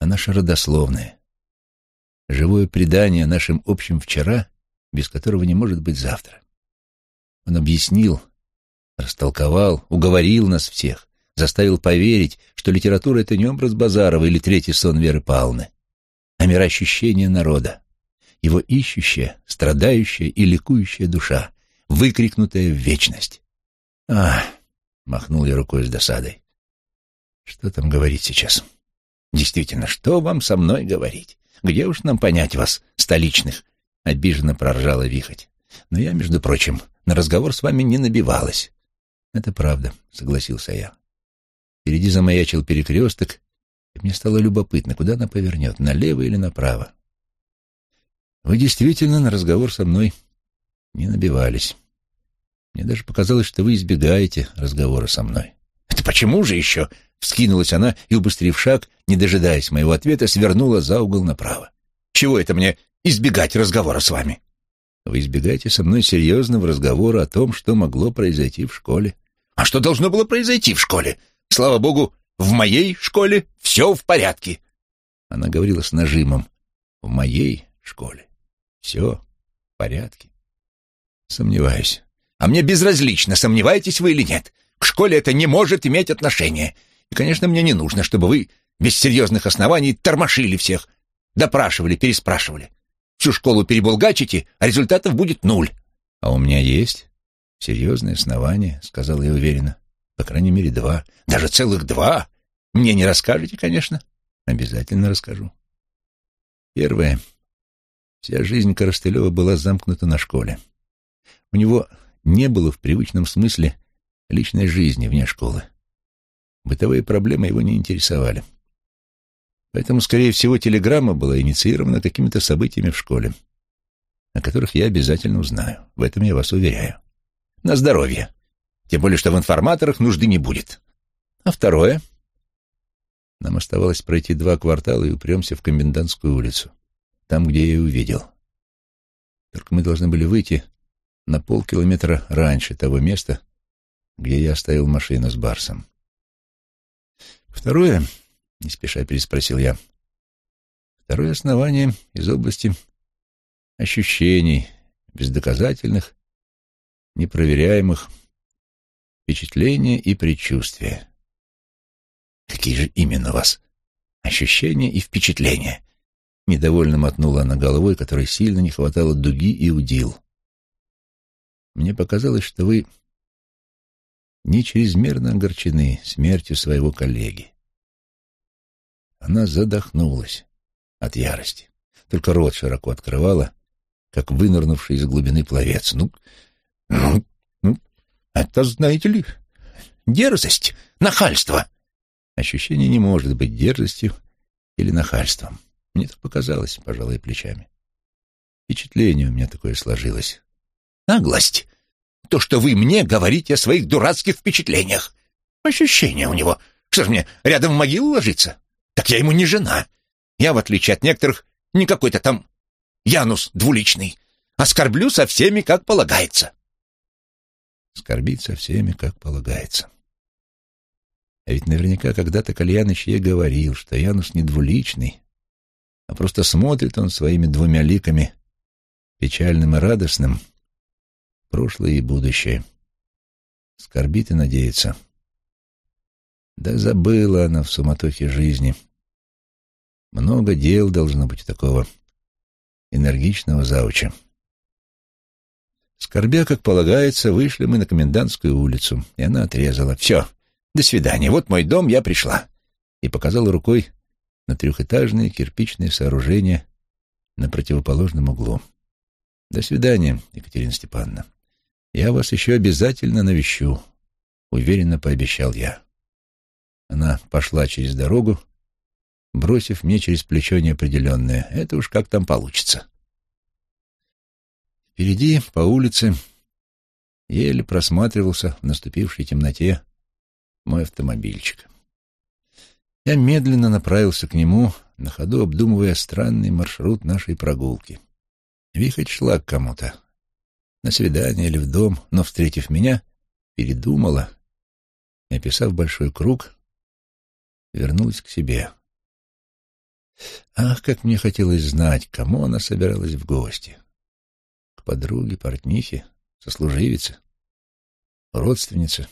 а наша родословная, живое предание нашим общим вчера, без которого не может быть завтра. Он объяснил, растолковал, уговорил нас всех, заставил поверить, что литература — это не образ Базарова или третий сон Веры Павловны, а мироощущение народа, его ищущая, страдающая и ликующая душа, выкрикнутая в вечность. «А!» — махнул я рукой с досадой. «Что там говорить сейчас?» «Действительно, что вам со мной говорить? Где уж нам понять вас, столичных?» — обиженно проржала Вихоть. «Но я, между прочим, на разговор с вами не набивалась». «Это правда», — согласился я. Впереди замаячил перекресток, и мне стало любопытно, куда она повернет, налево или направо. Вы действительно на разговор со мной не набивались. Мне даже показалось, что вы избегаете разговора со мной. «Это почему же еще?» — вскинулась она и, убыстрив шаг, не дожидаясь моего ответа, свернула за угол направо. «Чего это мне избегать разговора с вами?» «Вы избегаете со мной серьезного разговора о том, что могло произойти в школе». «А что должно было произойти в школе? Слава богу, в моей школе все в порядке». Она говорила с нажимом. «В моей школе все в порядке». Сомневаюсь. А мне безразлично, сомневаетесь вы или нет. К школе это не может иметь отношения. И, конечно, мне не нужно, чтобы вы без серьезных оснований тормошили всех, допрашивали, переспрашивали. Всю школу перебулгачите, а результатов будет нуль. А у меня есть серьезные основания, сказал я уверенно. По крайней мере, два. Даже целых два. Мне не расскажете, конечно. Обязательно расскажу. Первое. Вся жизнь Коростылева была замкнута на школе. У него не было в привычном смысле личной жизни вне школы. Бытовые проблемы его не интересовали. Поэтому, скорее всего, телеграмма была инициирована какими-то событиями в школе, о которых я обязательно узнаю. В этом я вас уверяю. На здоровье. Тем более, что в информаторах нужды не будет. А второе? Нам оставалось пройти два квартала и упремся в Комендантскую улицу, там, где я ее увидел. Только мы должны были выйти на полкилометра раньше того места, где я оставил машину с Барсом. Второе, не спеша переспросил я, второе основание из области ощущений, бездоказательных, непроверяемых, впечатления и предчувствия. Какие же именно вас ощущения и впечатления? Недовольно мотнула она головой, которой сильно не хватало дуги и удил. Мне показалось, что вы не чрезмерно огорчены смертью своего коллеги. Она задохнулась от ярости, только рот широко открывала, как вынырнувший из глубины пловец. Ну, ну, ну, это, знаете ли, дерзость, нахальство. Ощущение не может быть дерзостью или нахальством. Мне так показалось, пожалуй, плечами. Впечатление у меня такое сложилось. Наглость. То, что вы мне говорите о своих дурацких впечатлениях. Ощущение у него. Что ж мне, рядом в могилу ложиться? Так я ему не жена. Я, в отличие от некоторых, не какой-то там Янус двуличный. Оскорблю со всеми, как полагается. Скорбить со всеми, как полагается. А ведь наверняка когда-то Кальяныч ей говорил, что Янус не двуличный, а просто смотрит он своими двумя ликами, печальным и радостным, прошлое и будущее. Скорбит и надеется. Да забыла она в суматохе жизни. Много дел должно быть такого энергичного зауча. Скорбя, как полагается, вышли мы на комендантскую улицу, и она отрезала. «Все, до свидания, вот мой дом, я пришла», и показала рукой на трехэтажные кирпичные сооружения на противоположном углу. «До свидания, Екатерина Степановна. Я вас еще обязательно навещу», — уверенно пообещал я. Она пошла через дорогу, бросив мне через плечо неопределенное. Это уж как там получится. Впереди, по улице, еле просматривался в наступившей темноте мой автомобильчик. Я медленно направился к нему, на ходу обдумывая странный маршрут нашей прогулки. Вихоть шла к кому-то, на свидание или в дом, но, встретив меня, передумала и, описав большой круг, вернулась к себе. Ах, как мне хотелось знать, кому она собиралась в гости. К подруге, портнихе, сослуживице, родственнице.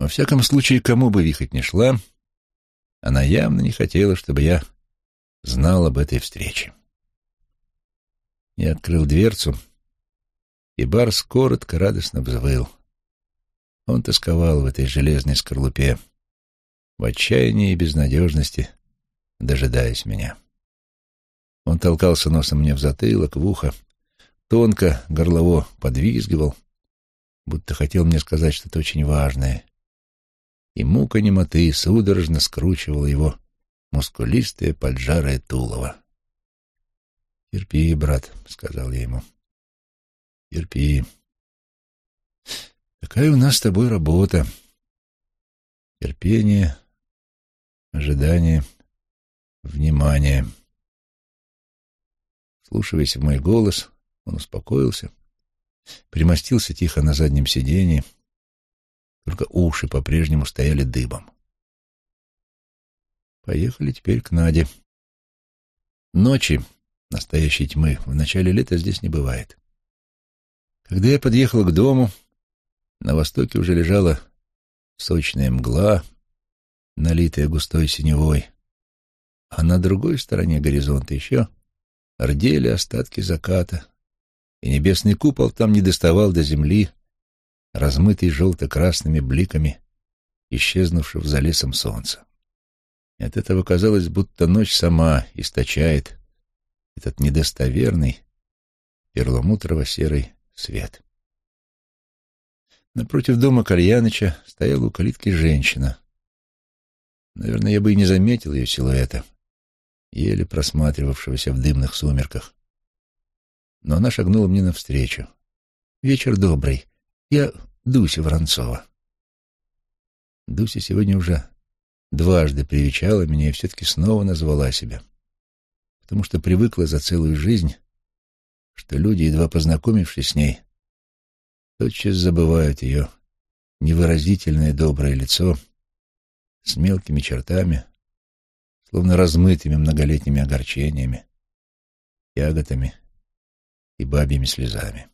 Во всяком случае, кому бы Вихоть не шла, она явно не хотела, чтобы я знал об этой встрече. Я открыл дверцу, и Барс коротко радостно взвыл. Он тосковал в этой железной скорлупе, в отчаянии и безнадежности, дожидаясь меня. Он толкался носом мне в затылок, в ухо, тонко, горлово подвизгивал, будто хотел мне сказать что-то очень важное. И мука немоты судорожно скручивала его мускулистое поджарое тулово. «Терпи, брат», — сказал я ему. «Терпи. Такая у нас с тобой работа. Терпение, ожидание, внимание. Слушаясь в мой голос, он успокоился, примостился тихо на заднем сиденье, только уши по-прежнему стояли дыбом. Поехали теперь к Наде. Ночи, настоящей тьмы, в начале лета здесь не бывает. Когда я подъехал к дому, на востоке уже лежала сочная мгла, налитая густой синевой, а на другой стороне горизонта еще рдели остатки заката, и небесный купол там не доставал до земли, размытый желто-красными бликами исчезнувшего за лесом солнца. И от этого казалось, будто ночь сама источает этот недостоверный перламутрово-серый свет. Напротив дома Кальяныча стояла у калитки женщина. Наверное, я бы и не заметил ее силуэта, еле просматривавшегося в дымных сумерках. Но она шагнула мне навстречу. «Вечер добрый. Я Дуся Воронцова». Дуся сегодня уже дважды привечала меня и все-таки снова назвала себя, потому что привыкла за целую жизнь, что люди, едва познакомившись с ней, тотчас забывают ее невыразительное доброе лицо с мелкими чертами, словно размытыми многолетними огорчениями, ягодами и бабьими слезами.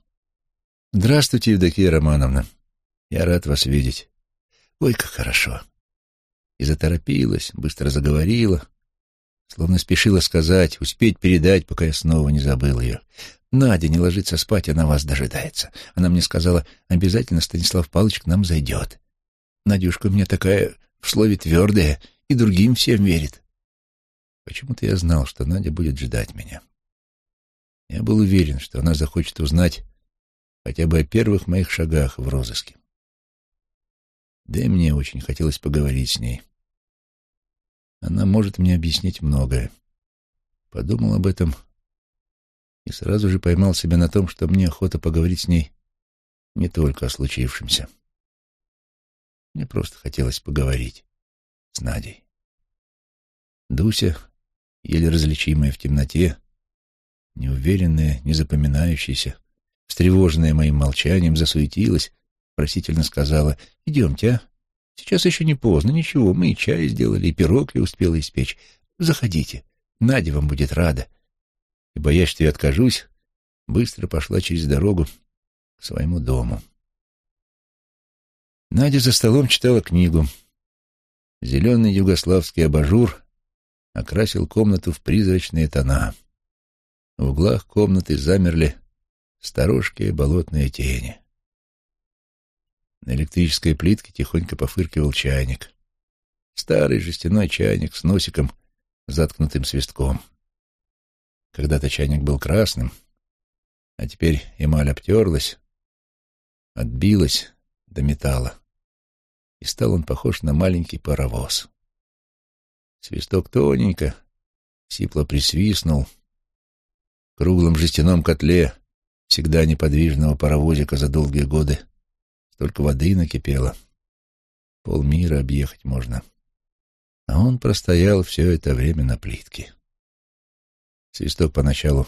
«Здравствуйте, Евдокия Романовна. Я рад вас видеть. Ой, как хорошо!» И заторопилась, быстро заговорила, словно спешила сказать, успеть передать, пока я снова не забыл ее. «Надя не ложится спать, она вас дожидается. Она мне сказала, обязательно Станислав Павлович к нам зайдет. Надюшка у меня такая в слове твердая и другим всем верит. Почему-то я знал, что Надя будет ждать меня. Я был уверен, что она захочет узнать хотя бы о первых моих шагах в розыске. Да и мне очень хотелось поговорить с ней. Она может мне объяснить многое. Подумал об этом И сразу же поймал себя на том, что мне охота поговорить с ней не только о случившемся. Мне просто хотелось поговорить с Надей. Дуся, еле различимая в темноте, неуверенная, незапоминающаяся, встревоженная моим молчанием, засуетилась, просительно сказала «Идемте, а? Сейчас еще не поздно, ничего, мы и чай сделали, и пирог я успела испечь. Заходите, Надя вам будет рада». И, боясь, что я откажусь, быстро пошла через дорогу к своему дому. Надя за столом читала книгу. Зеленый югославский абажур окрасил комнату в призрачные тона. В углах комнаты замерли сторожкие болотные тени. На электрической плитке тихонько пофыркивал чайник. Старый жестяной чайник с носиком, заткнутым свистком. Когда-то чайник был красным, а теперь эмаль обтерлась, отбилась до металла, и стал он похож на маленький паровоз. Свисток тоненько, сипло присвистнул. В круглом жестяном котле всегда неподвижного паровозика за долгие годы Столько воды накипело. Полмира объехать можно. А он простоял все это время на плитке. Свисток поначалу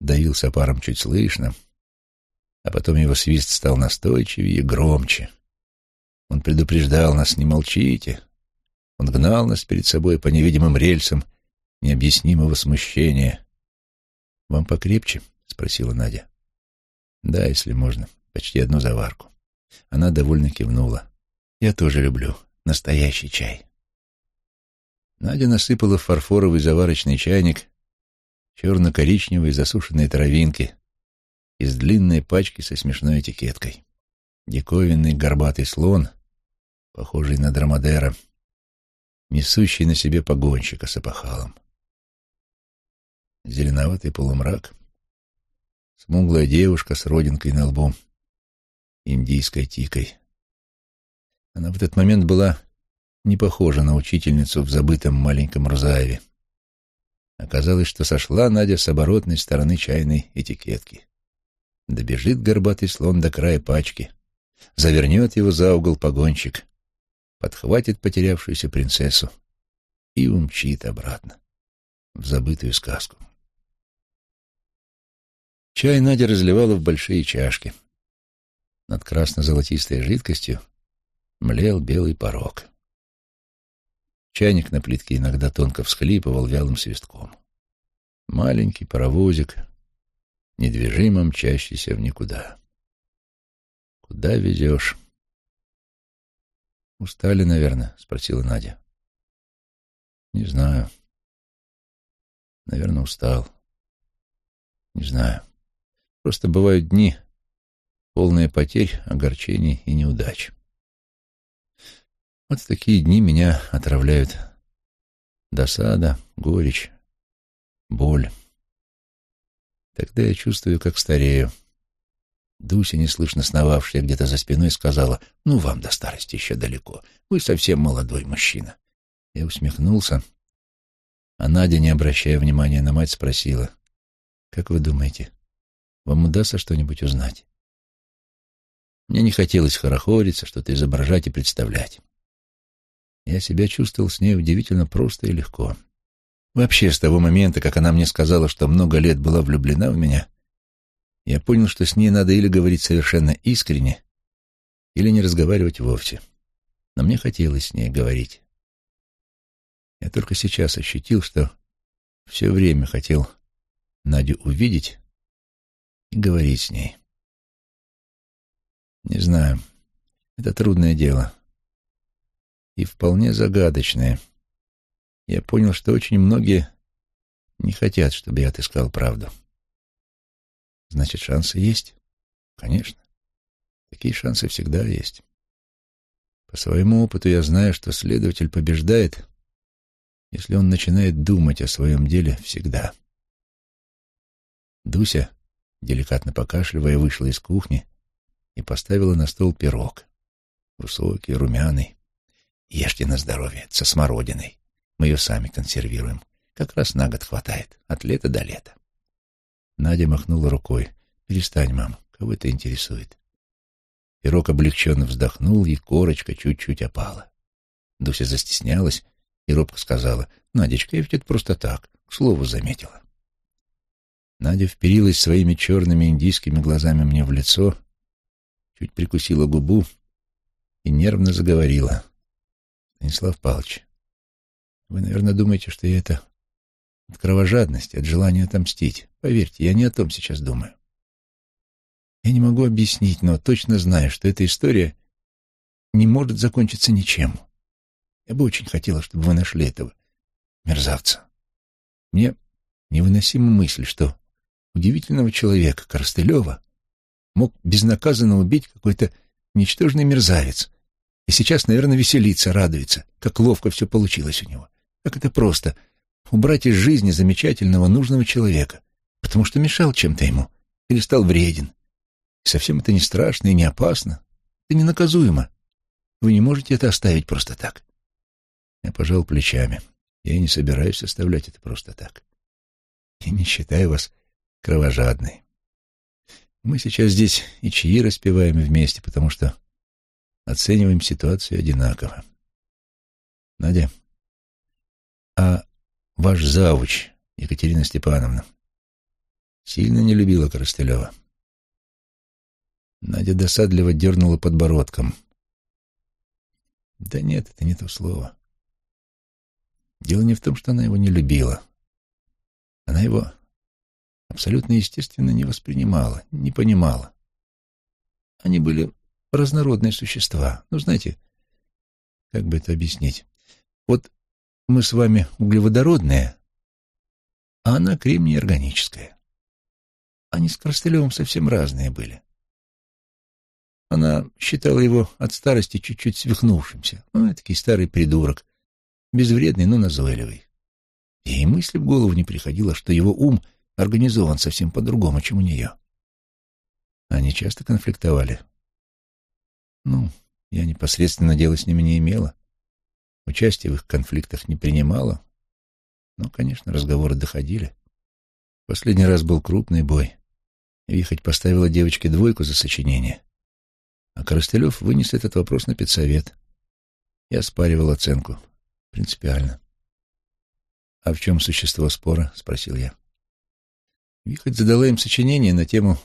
давился паром чуть слышно, а потом его свист стал настойчивее громче. Он предупреждал нас, не молчите. Он гнал нас перед собой по невидимым рельсам необъяснимого смущения. «Вам покрепче?» — спросила Надя. «Да, если можно. Почти одну заварку». Она довольно кивнула. «Я тоже люблю настоящий чай». Надя насыпала в фарфоровый заварочный чайник черно-коричневые засушенные травинки из длинной пачки со смешной этикеткой. Диковинный горбатый слон, похожий на драмадера, несущий на себе погонщика с опахалом. Зеленоватый полумрак, смуглая девушка с родинкой на лбу — индийской тикой. Она в этот момент была не похожа на учительницу в забытом маленьком Рузаеве. Оказалось, что сошла Надя с оборотной стороны чайной этикетки. Добежит горбатый слон до края пачки, завернет его за угол погонщик, подхватит потерявшуюся принцессу и умчит обратно в забытую сказку. Чай Надя разливала в большие чашки — над красно-золотистой жидкостью млел белый порог. Чайник на плитке иногда тонко всхлипывал вялым свистком. Маленький паровозик, недвижимо мчащийся в никуда. «Куда везешь?» «Устали, наверное?» — спросила Надя. «Не знаю. Наверное, устал. Не знаю. Просто бывают дни, полные потерь, огорчений и неудач. Вот в такие дни меня отравляют досада, горечь, боль. Тогда я чувствую, как старею. Дуся, неслышно сновавшая где-то за спиной, сказала, «Ну, вам до старости еще далеко. Вы совсем молодой мужчина». Я усмехнулся, а Надя, не обращая внимания на мать, спросила, «Как вы думаете, вам удастся что-нибудь узнать?» Мне не хотелось хорохориться, что-то изображать и представлять. Я себя чувствовал с ней удивительно просто и легко. Вообще, с того момента, как она мне сказала, что много лет была влюблена в меня, я понял, что с ней надо или говорить совершенно искренне, или не разговаривать вовсе. Но мне хотелось с ней говорить. Я только сейчас ощутил, что все время хотел Надю увидеть и говорить с ней. Не знаю. Это трудное дело. И вполне загадочное. Я понял, что очень многие не хотят, чтобы я отыскал правду. Значит, шансы есть? Конечно. Такие шансы всегда есть. По своему опыту я знаю, что следователь побеждает, если он начинает думать о своем деле всегда. Дуся, деликатно покашливая, вышла из кухни и поставила на стол пирог. Высокий, румяный. Ешьте на здоровье, со смородиной. Мы ее сами консервируем. Как раз на год хватает, от лета до лета. Надя махнула рукой. «Перестань, мам, кого это интересует?» Пирог облегченно вздохнул, и корочка чуть-чуть опала. Дуся застеснялась и робко сказала, «Надечка, я ведь это просто так, к слову заметила». Надя вперилась своими черными индийскими глазами мне в лицо, чуть прикусила губу и нервно заговорила. «Станислав Павлович, вы, наверное, думаете, что я это от кровожадности, от желания отомстить. Поверьте, я не о том сейчас думаю. Я не могу объяснить, но точно знаю, что эта история не может закончиться ничем. Я бы очень хотела, чтобы вы нашли этого мерзавца. Мне невыносима мысль, что удивительного человека, Коростылева, мог безнаказанно убить какой-то ничтожный мерзавец. И сейчас, наверное, веселится, радуется, как ловко все получилось у него. Как это просто — убрать из жизни замечательного, нужного человека, потому что мешал чем-то ему или стал вреден. И совсем это не страшно и не опасно. Это ненаказуемо. Вы не можете это оставить просто так. Я пожал плечами. Я не собираюсь оставлять это просто так. Я не считаю вас кровожадной. Мы сейчас здесь и чаи распеваем вместе, потому что оцениваем ситуацию одинаково. Надя, а ваш завуч, Екатерина Степановна, сильно не любила Коростылева? Надя досадливо дернула подбородком. Да нет, это не то слово. Дело не в том, что она его не любила. Она его абсолютно естественно не воспринимала, не понимала. Они были разнородные существа. Ну, знаете, как бы это объяснить? Вот мы с вами углеводородные, а она кремний органическая. Они с Коростылевым совсем разные были. Она считала его от старости чуть-чуть свихнувшимся. Ну, такой старый придурок, безвредный, но назойливый. Ей мысли в голову не приходило, что его ум организован совсем по-другому, чем у нее. Они часто конфликтовали. Ну, я непосредственно дела с ними не имела. Участия в их конфликтах не принимала. Но, конечно, разговоры доходили. Последний раз был крупный бой. Вихоть поставила девочке двойку за сочинение. А Коростылев вынес этот вопрос на педсовет. Я спаривал оценку. Принципиально. «А в чем существо спора?» — спросил я. Вихоть задала им сочинение на тему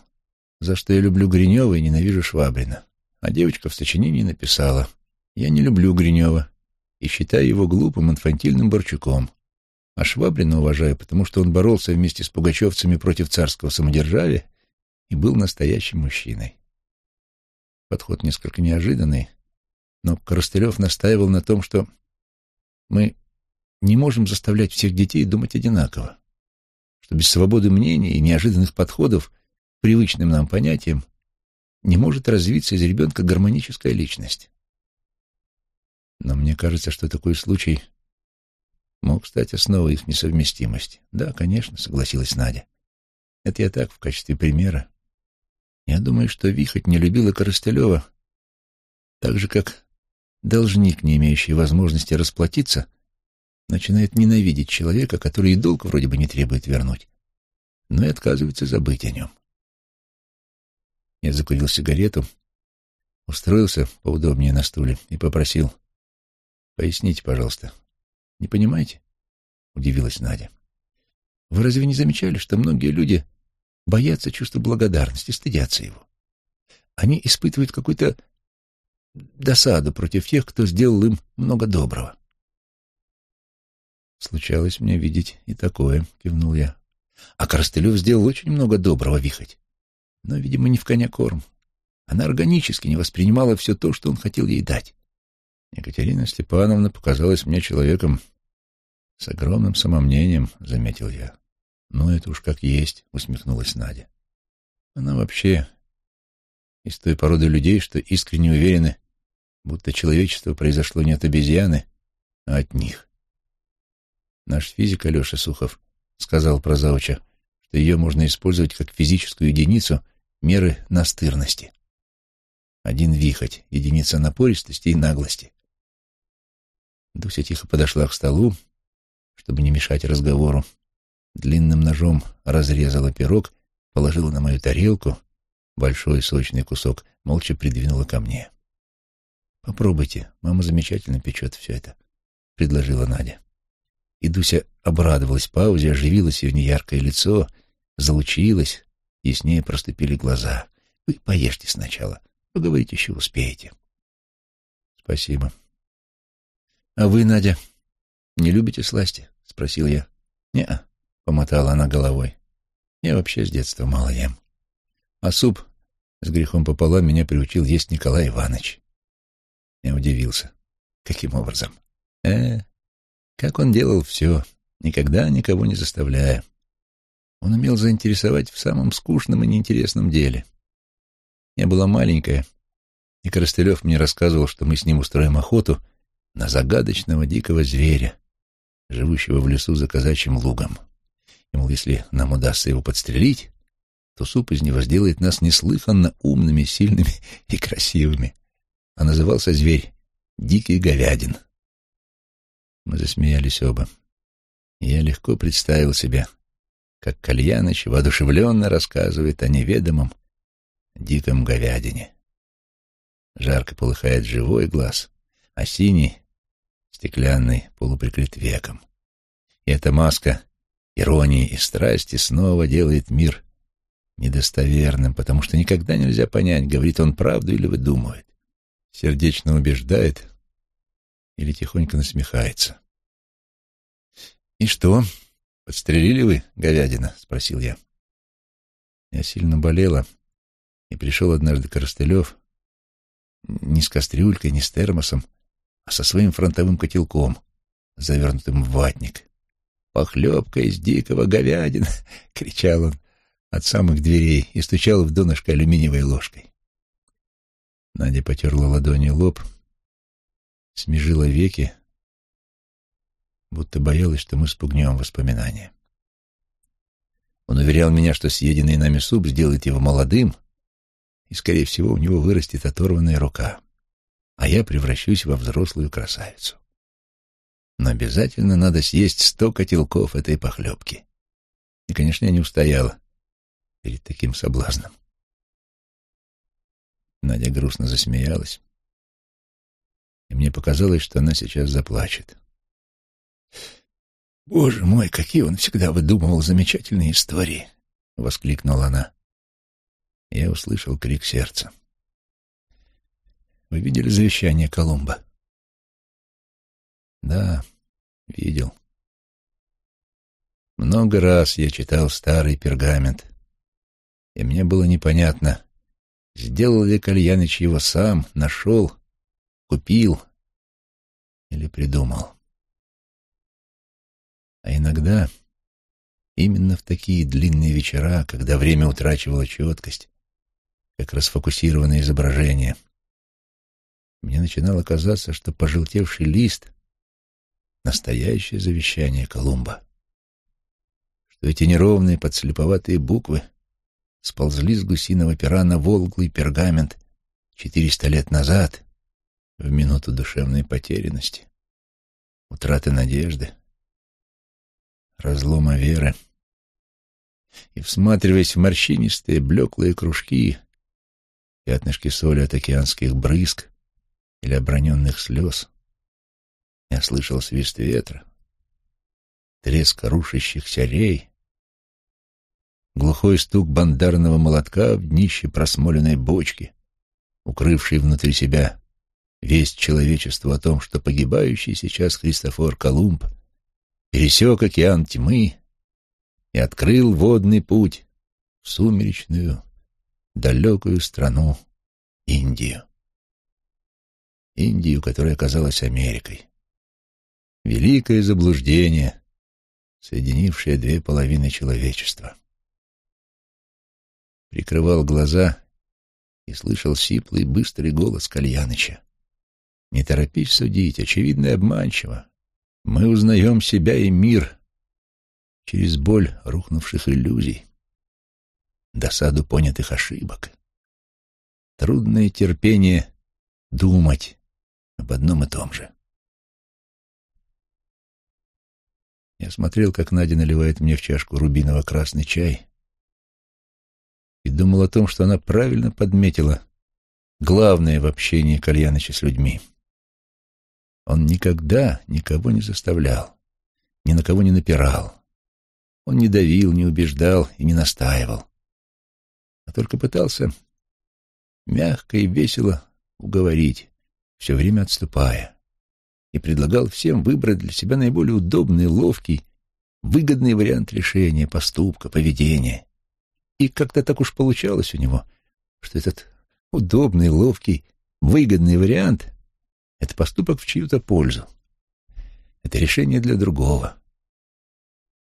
«За что я люблю Гринева и ненавижу Швабрина». А девочка в сочинении написала «Я не люблю Гринева и считаю его глупым, инфантильным Борчуком. А Швабрина уважаю, потому что он боролся вместе с пугачевцами против царского самодержавия и был настоящим мужчиной». Подход несколько неожиданный, но Коростылев настаивал на том, что мы не можем заставлять всех детей думать одинаково, без свободы мнений и неожиданных подходов привычным нам понятиям не может развиться из ребенка гармоническая личность. Но мне кажется, что такой случай мог стать основой их несовместимости. Да, конечно, согласилась Надя. Это я так, в качестве примера. Я думаю, что Вихоть не любила Коростылева так же, как должник, не имеющий возможности расплатиться, начинает ненавидеть человека, который и долг вроде бы не требует вернуть, но и отказывается забыть о нем. Я закурил сигарету, устроился поудобнее на стуле и попросил, «Поясните, пожалуйста, не понимаете?» — удивилась Надя. «Вы разве не замечали, что многие люди боятся чувства благодарности, стыдятся его? Они испытывают какой-то досаду против тех, кто сделал им много доброго. «Случалось мне видеть и такое», — кивнул я. «А Коростылев сделал очень много доброго, Вихоть. Но, видимо, не в коня корм. Она органически не воспринимала все то, что он хотел ей дать. Екатерина Степановна показалась мне человеком с огромным самомнением, — заметил я. «Ну, это уж как есть», — усмехнулась Надя. Она вообще из той породы людей, что искренне уверены, будто человечество произошло не от обезьяны, а от них. Наш физик Алеша Сухов сказал про зауча, что ее можно использовать как физическую единицу меры настырности. Один вихоть — единица напористости и наглости. Дуся тихо подошла к столу, чтобы не мешать разговору. Длинным ножом разрезала пирог положила на мою тарелку большой сочный кусок, молча придвинула ко мне. «Попробуйте, мама замечательно печет все это», — предложила Надя. И Дуся обрадовалась паузе, оживилось ее неяркое лицо, залучилась, яснее проступили глаза. «Вы поешьте сначала, поговорить еще успеете». «Спасибо». «А вы, Надя, не любите сласти?» — спросил я. «Не-а», — помотала она головой. «Я вообще с детства мало ем. А суп с грехом пополам меня приучил есть Николай Иванович». Я удивился. Каким образом? Э, как он делал все, никогда никого не заставляя. Он умел заинтересовать в самом скучном и неинтересном деле. Я была маленькая, и Коростылев мне рассказывал, что мы с ним устроим охоту на загадочного дикого зверя, живущего в лесу за казачьим лугом. И, мол, если нам удастся его подстрелить, то суп из него сделает нас неслыханно умными, сильными и красивыми а назывался зверь Дикий Говядин. Мы засмеялись оба. я легко представил себе, как Кальяныч воодушевленно рассказывает о неведомом диком говядине. Жарко полыхает живой глаз, а синий, стеклянный, полуприкрыт веком. И эта маска иронии и страсти снова делает мир недостоверным, потому что никогда нельзя понять, говорит он правду или выдумывает сердечно убеждает или тихонько насмехается. «И что, подстрелили вы, говядина?» — спросил я. Я сильно болела, и пришел однажды Коростылев не с кастрюлькой, не с термосом, а со своим фронтовым котелком, завернутым в ватник. «Похлебка из дикого говядина!» — кричал он от самых дверей и стучал в донышко алюминиевой ложкой. Надя потерла ладонью лоб, смежила веки, будто боялась, что мы спугнем воспоминания. Он уверял меня, что съеденный нами суп сделает его молодым, и, скорее всего, у него вырастет оторванная рука, а я превращусь во взрослую красавицу. Но обязательно надо съесть сто котелков этой похлебки. И, конечно, я не устояла перед таким соблазном. Надя грустно засмеялась, и мне показалось, что она сейчас заплачет. «Боже мой, какие он всегда выдумывал замечательные истории!» — воскликнула она. Я услышал крик сердца. «Вы видели завещание Колумба?» «Да, видел. Много раз я читал старый пергамент, и мне было непонятно, Сделал ли Кальяныч его сам, нашел, купил или придумал? А иногда, именно в такие длинные вечера, когда время утрачивало четкость, как расфокусированное изображение, мне начинало казаться, что пожелтевший лист — настоящее завещание Колумба, что эти неровные подслеповатые буквы сползли с гусиного пера на волглый пергамент четыреста лет назад, в минуту душевной потерянности, утраты надежды, разлома веры. И, всматриваясь в морщинистые, блеклые кружки, пятнышки соли от океанских брызг или оброненных слез, я слышал свист ветра, треск рушащихся рей, глухой стук бандарного молотка в днище просмоленной бочки, укрывшей внутри себя весть человечеству о том, что погибающий сейчас Христофор Колумб пересек океан тьмы и открыл водный путь в сумеречную, далекую страну Индию. Индию, которая оказалась Америкой. Великое заблуждение, соединившее две половины человечества прикрывал глаза и слышал сиплый, быстрый голос Кальяныча. «Не торопись судить, очевидно и обманчиво. Мы узнаем себя и мир через боль рухнувших иллюзий, досаду понятых ошибок, трудное терпение думать об одном и том же». Я смотрел, как Надя наливает мне в чашку рубиново-красный чай, и думал о том, что она правильно подметила главное в общении Кальяныча с людьми. Он никогда никого не заставлял, ни на кого не напирал. Он не давил, не убеждал и не настаивал, а только пытался мягко и весело уговорить, все время отступая, и предлагал всем выбрать для себя наиболее удобный, ловкий, выгодный вариант решения, поступка, поведения. И как-то так уж получалось у него, что этот удобный, ловкий, выгодный вариант — это поступок в чью-то пользу. Это решение для другого.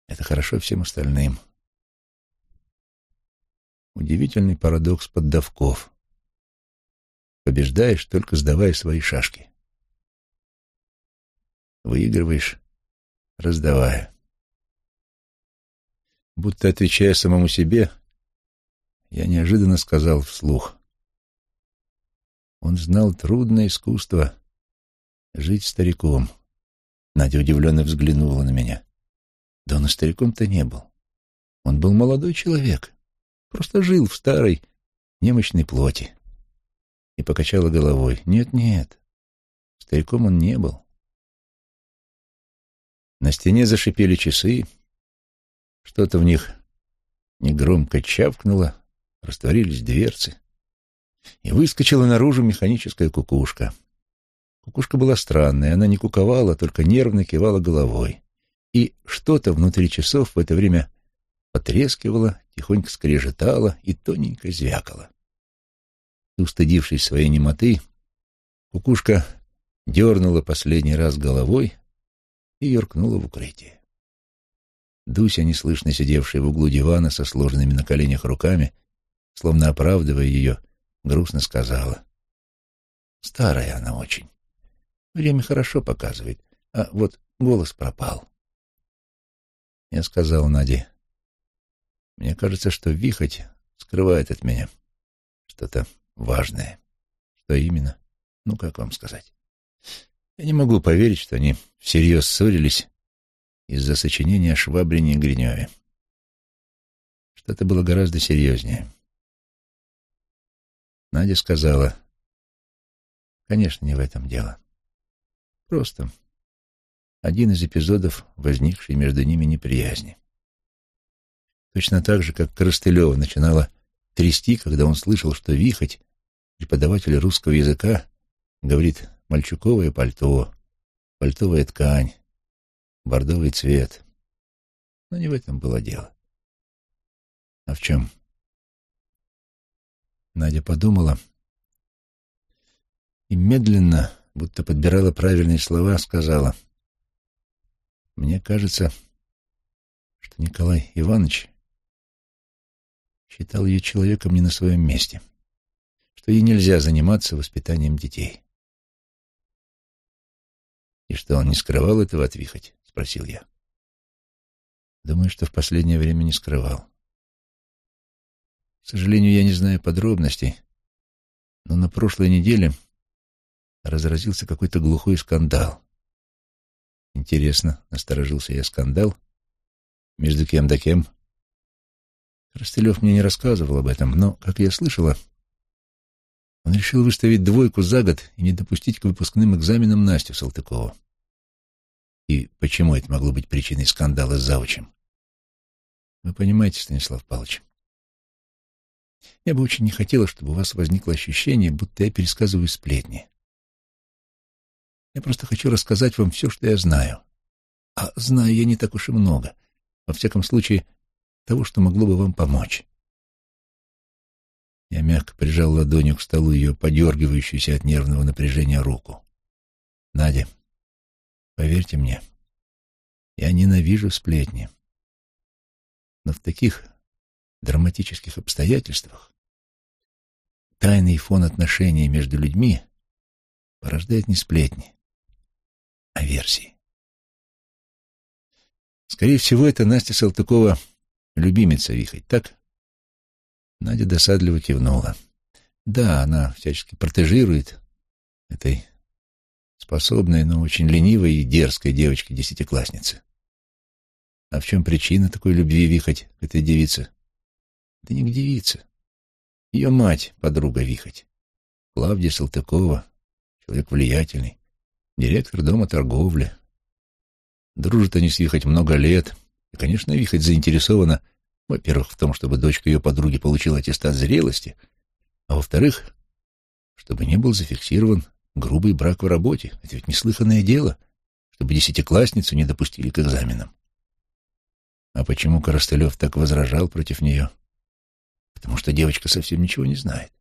Это хорошо всем остальным. Удивительный парадокс поддавков. Побеждаешь, только сдавая свои шашки. Выигрываешь, раздавая. Будто отвечая самому себе, я неожиданно сказал вслух. Он знал трудное искусство жить стариком. Надя удивленно взглянула на меня. Да он и стариком-то не был. Он был молодой человек, просто жил в старой, немощной плоти. И покачала головой. Нет, нет, стариком он не был. На стене зашипели часы, что-то в них негромко чавкнуло, растворились дверцы, и выскочила наружу механическая кукушка. Кукушка была странная, она не куковала, только нервно кивала головой. И что-то внутри часов в это время потрескивало, тихонько скрежетало и тоненько звякало. Устыдившись своей немоты, кукушка дернула последний раз головой и юркнула в укрытие. Дуся, неслышно сидевшая в углу дивана со сложенными на коленях руками, словно оправдывая ее, грустно сказала. Старая она очень. Время хорошо показывает, а вот голос пропал. Я сказал Наде, мне кажется, что Вихоть скрывает от меня что-то важное. Что именно? Ну, как вам сказать? Я не могу поверить, что они всерьез ссорились из-за сочинения о Швабрине и Гриневе. Что-то было гораздо серьезнее. Надя сказала, конечно, не в этом дело. Просто один из эпизодов, возникшей между ними неприязни. Точно так же, как Коростылева начинала трясти, когда он слышал, что Вихоть, преподаватель русского языка, говорит «мальчуковое пальто», «пальтовая ткань», «бордовый цвет». Но не в этом было дело. А в чем? Надя подумала и медленно, будто подбирала правильные слова, сказала. «Мне кажется, что Николай Иванович считал ее человеком не на своем месте, что ей нельзя заниматься воспитанием детей». «И что, он не скрывал этого от Вихоть?» — спросил я. «Думаю, что в последнее время не скрывал. К сожалению, я не знаю подробностей, но на прошлой неделе разразился какой-то глухой скандал. Интересно, насторожился я скандал? Между кем да кем? Растелев мне не рассказывал об этом, но, как я слышала, он решил выставить двойку за год и не допустить к выпускным экзаменам Настю Салтыкову. И почему это могло быть причиной скандала с завучем? Вы понимаете, Станислав Павлович, я бы очень не хотела, чтобы у вас возникло ощущение, будто я пересказываю сплетни. Я просто хочу рассказать вам все, что я знаю. А знаю я не так уж и много. Во всяком случае, того, что могло бы вам помочь. Я мягко прижал ладонью к столу ее подергивающуюся от нервного напряжения руку. Надя, поверьте мне, я ненавижу сплетни. Но в таких драматических обстоятельствах тайный фон отношений между людьми порождает не сплетни, а версии. Скорее всего, это Настя Салтыкова любимица Вихоть, так? Надя досадливо кивнула. Да, она всячески протежирует этой способной, но очень ленивой и дерзкой девочке-десятикласснице. А в чем причина такой любви Вихоть к этой девице? Да не к девице, Ее мать, подруга Вихоть, Клавдия Салтыкова, человек влиятельный, директор дома торговли. Дружат они с Вихоть много лет, и, конечно, Вихоть заинтересована, во-первых, в том, чтобы дочка ее подруги получила аттестат зрелости, а во-вторых, чтобы не был зафиксирован грубый брак в работе. Это ведь неслыханное дело, чтобы десятиклассницу не допустили к экзаменам. А почему Коростылев так возражал против нее? Потому что девочка совсем ничего не знает.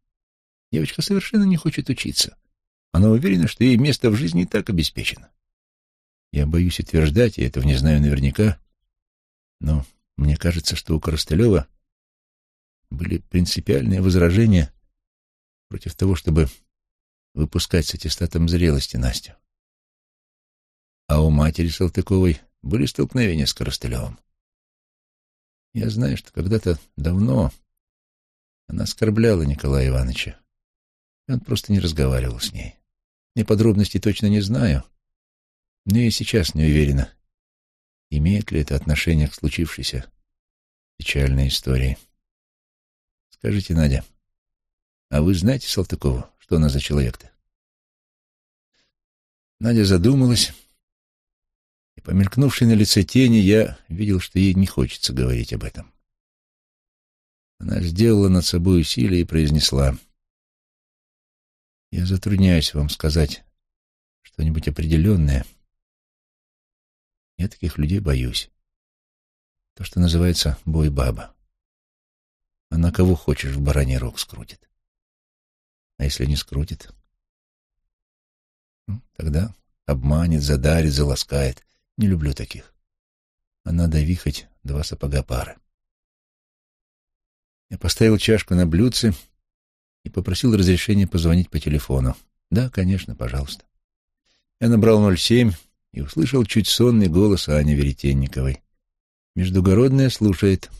Девочка совершенно не хочет учиться. Она уверена, что ей место в жизни и так обеспечено. Я боюсь утверждать, я этого не знаю наверняка, но мне кажется, что у Коростылева были принципиальные возражения против того, чтобы выпускать с аттестатом зрелости Настю. А у матери Салтыковой были столкновения с Коростылевым. Я знаю, что когда-то давно она оскорбляла Николая Ивановича, и он просто не разговаривал с ней. Я подробностей точно не знаю, но и сейчас не уверена, имеет ли это отношение к случившейся печальной истории. Скажите, Надя, а вы знаете Салтыкову, что она за человек-то? Надя задумалась, и по мелькнувшей на лице тени я видел, что ей не хочется говорить об этом. Она сделала над собой усилие и произнесла. «Я затрудняюсь вам сказать что-нибудь определенное. Я таких людей боюсь. То, что называется бой-баба. Она кого хочешь в бараний рог скрутит. А если не скрутит? Ну, тогда обманет, задарит, заласкает. Не люблю таких. А надо вихать два сапога пары. Я поставил чашку на блюдце и попросил разрешения позвонить по телефону. Да, конечно, пожалуйста. Я набрал 07 и услышал чуть сонный голос Ани Веретенниковой. Междугородная слушает.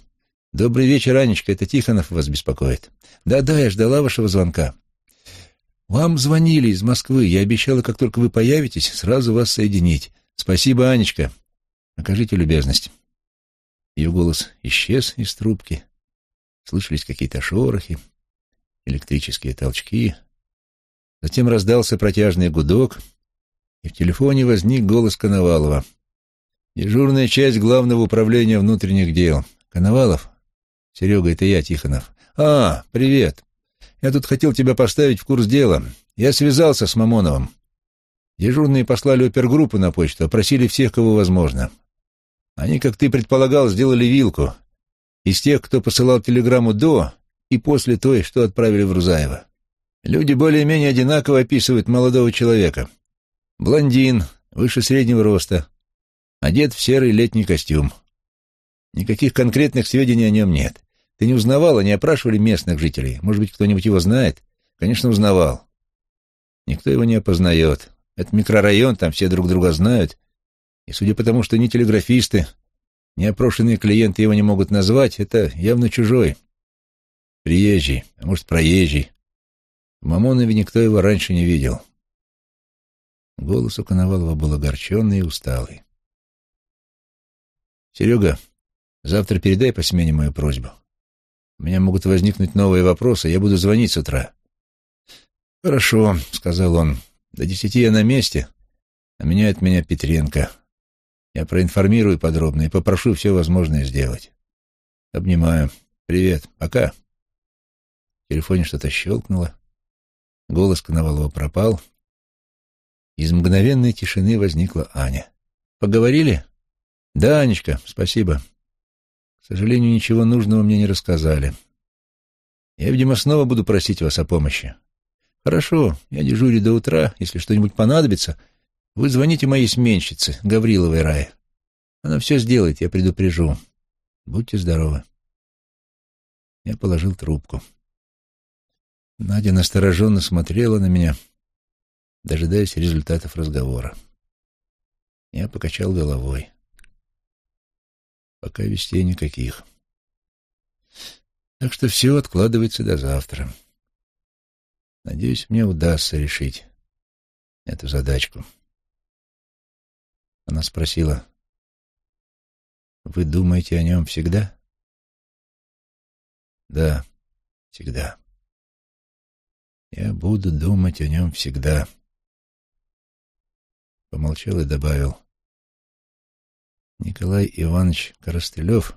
«Добрый вечер, Анечка, это Тихонов вас беспокоит». «Да-да, я ждала вашего звонка». «Вам звонили из Москвы. Я обещала, как только вы появитесь, сразу вас соединить. Спасибо, Анечка. Окажите любезность». Ее голос исчез из трубки. Слышались какие-то шорохи, электрические толчки. Затем раздался протяжный гудок, и в телефоне возник голос Коновалова. «Дежурная часть Главного управления внутренних дел. Коновалов? Серега, это я, Тихонов. А, привет. Я тут хотел тебя поставить в курс дела. Я связался с Мамоновым. Дежурные послали опергруппу на почту, опросили всех, кого возможно. Они, как ты предполагал, сделали вилку. Из тех, кто посылал телеграмму до и после той, что отправили в Рузаева. Люди более-менее одинаково описывают молодого человека. Блондин, выше среднего роста, одет в серый летний костюм. Никаких конкретных сведений о нем нет. Ты не узнавал, они опрашивали местных жителей. Может быть, кто-нибудь его знает? Конечно, узнавал. Никто его не опознает. Это микрорайон, там все друг друга знают. И судя по тому, что ни телеграфисты, ни опрошенные клиенты его не могут назвать, это явно чужой. Приезжий, а может, проезжий. В Мамонове никто его раньше не видел. Голос у Коновалова был огорченный и усталый. «Серега, завтра передай по смене мою просьбу. У меня могут возникнуть новые вопросы, я буду звонить с утра». «Хорошо», — сказал он. «До десяти я на месте, а меня от меня Петренко. Я проинформирую подробно и попрошу все возможное сделать. Обнимаю. Привет. Пока». Телефоне что-то щелкнуло. Голос Коновалова пропал. Из мгновенной тишины возникла Аня. «Поговорили?» «Да, Анечка, спасибо. К сожалению, ничего нужного мне не рассказали. Я, видимо, снова буду просить вас о помощи. Хорошо, я дежурю до утра. Если что-нибудь понадобится, вы звоните моей сменщице, Гавриловой Рае. Она все сделает, я предупрежу. Будьте здоровы. Я положил трубку. Надя настороженно смотрела на меня, дожидаясь результатов разговора. Я покачал головой. Пока вестей никаких. Так что все откладывается до завтра. Надеюсь, мне удастся решить эту задачку. Она спросила, «Вы думаете о нем всегда?» «Да, всегда». Я буду думать о нем всегда. Помолчал и добавил. Николай Иванович Коростылев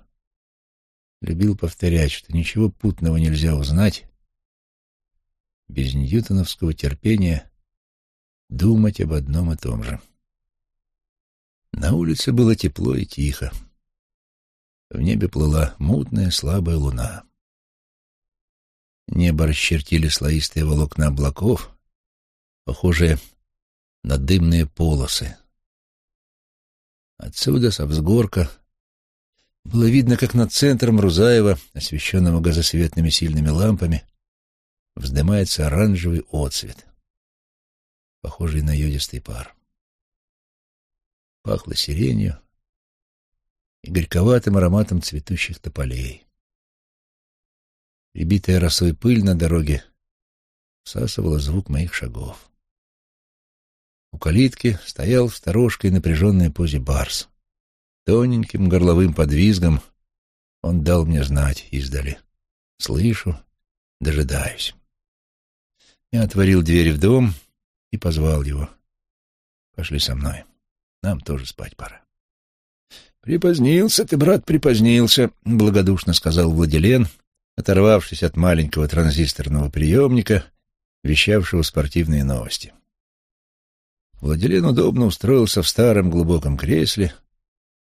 любил повторять, что ничего путного нельзя узнать без ньютоновского терпения думать об одном и том же. На улице было тепло и тихо. В небе плыла мутная слабая луна. Небо расчертили слоистые волокна облаков, похожие на дымные полосы. Отсюда, со взгорка, было видно, как над центром Рузаева, освещенного газосветными сильными лампами, вздымается оранжевый отцвет, похожий на йодистый пар. Пахло сиренью и горьковатым ароматом цветущих тополей. Прибитая росой пыль на дороге всасывала звук моих шагов. У калитки стоял в сторожкой напряженной позе барс. Тоненьким горловым подвизгом он дал мне знать издали. Слышу, дожидаюсь. Я отворил дверь в дом и позвал его. Пошли со мной. Нам тоже спать пора. «Припозднился ты, брат, припозднился», — благодушно сказал Владилен, оторвавшись от маленького транзисторного приемника, вещавшего спортивные новости. Владилен удобно устроился в старом глубоком кресле,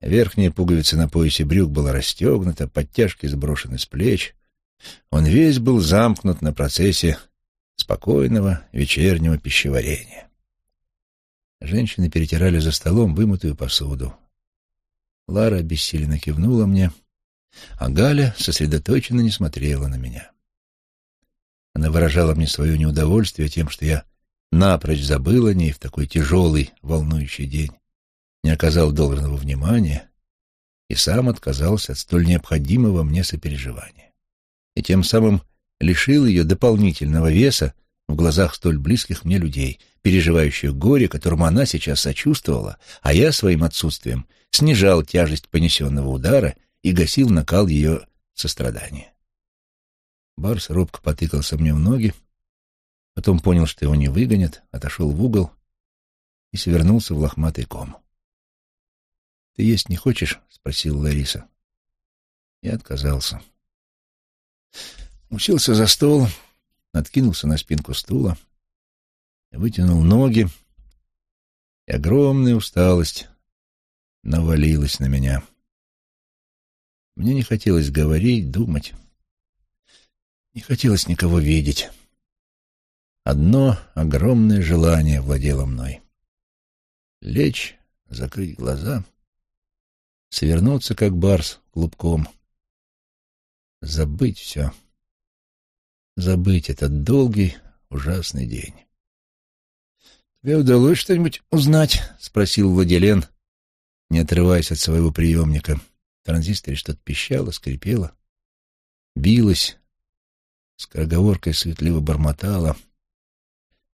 верхняя пуговица на поясе брюк была расстегнута, подтяжки сброшены с плеч. Он весь был замкнут на процессе спокойного вечернего пищеварения. Женщины перетирали за столом вымытую посуду. Лара обессиленно кивнула мне, а Галя сосредоточенно не смотрела на меня. Она выражала мне свое неудовольствие тем, что я напрочь забыл о ней в такой тяжелый, волнующий день, не оказал должного внимания и сам отказался от столь необходимого мне сопереживания. И тем самым лишил ее дополнительного веса в глазах столь близких мне людей, переживающих горе, которому она сейчас сочувствовала, а я своим отсутствием снижал тяжесть понесенного удара и гасил накал ее сострадания. Барс робко потыкался мне в ноги, потом понял, что его не выгонят, отошел в угол и свернулся в лохматый ком. «Ты есть не хочешь?» — спросил Лариса. Я отказался. Уселся за стол, откинулся на спинку стула, вытянул ноги, и огромная усталость навалилась на меня. Мне не хотелось говорить, думать, не хотелось никого видеть. Одно огромное желание владело мной. Лечь, закрыть глаза, свернуться, как барс, клубком, забыть все — забыть этот долгий, ужасный день. «Тебе удалось что-нибудь узнать?» — спросил Владилен, не отрываясь от своего приемника. В транзисторе что-то пищало, скрипело, билось, скороговоркой суетливо бормотало.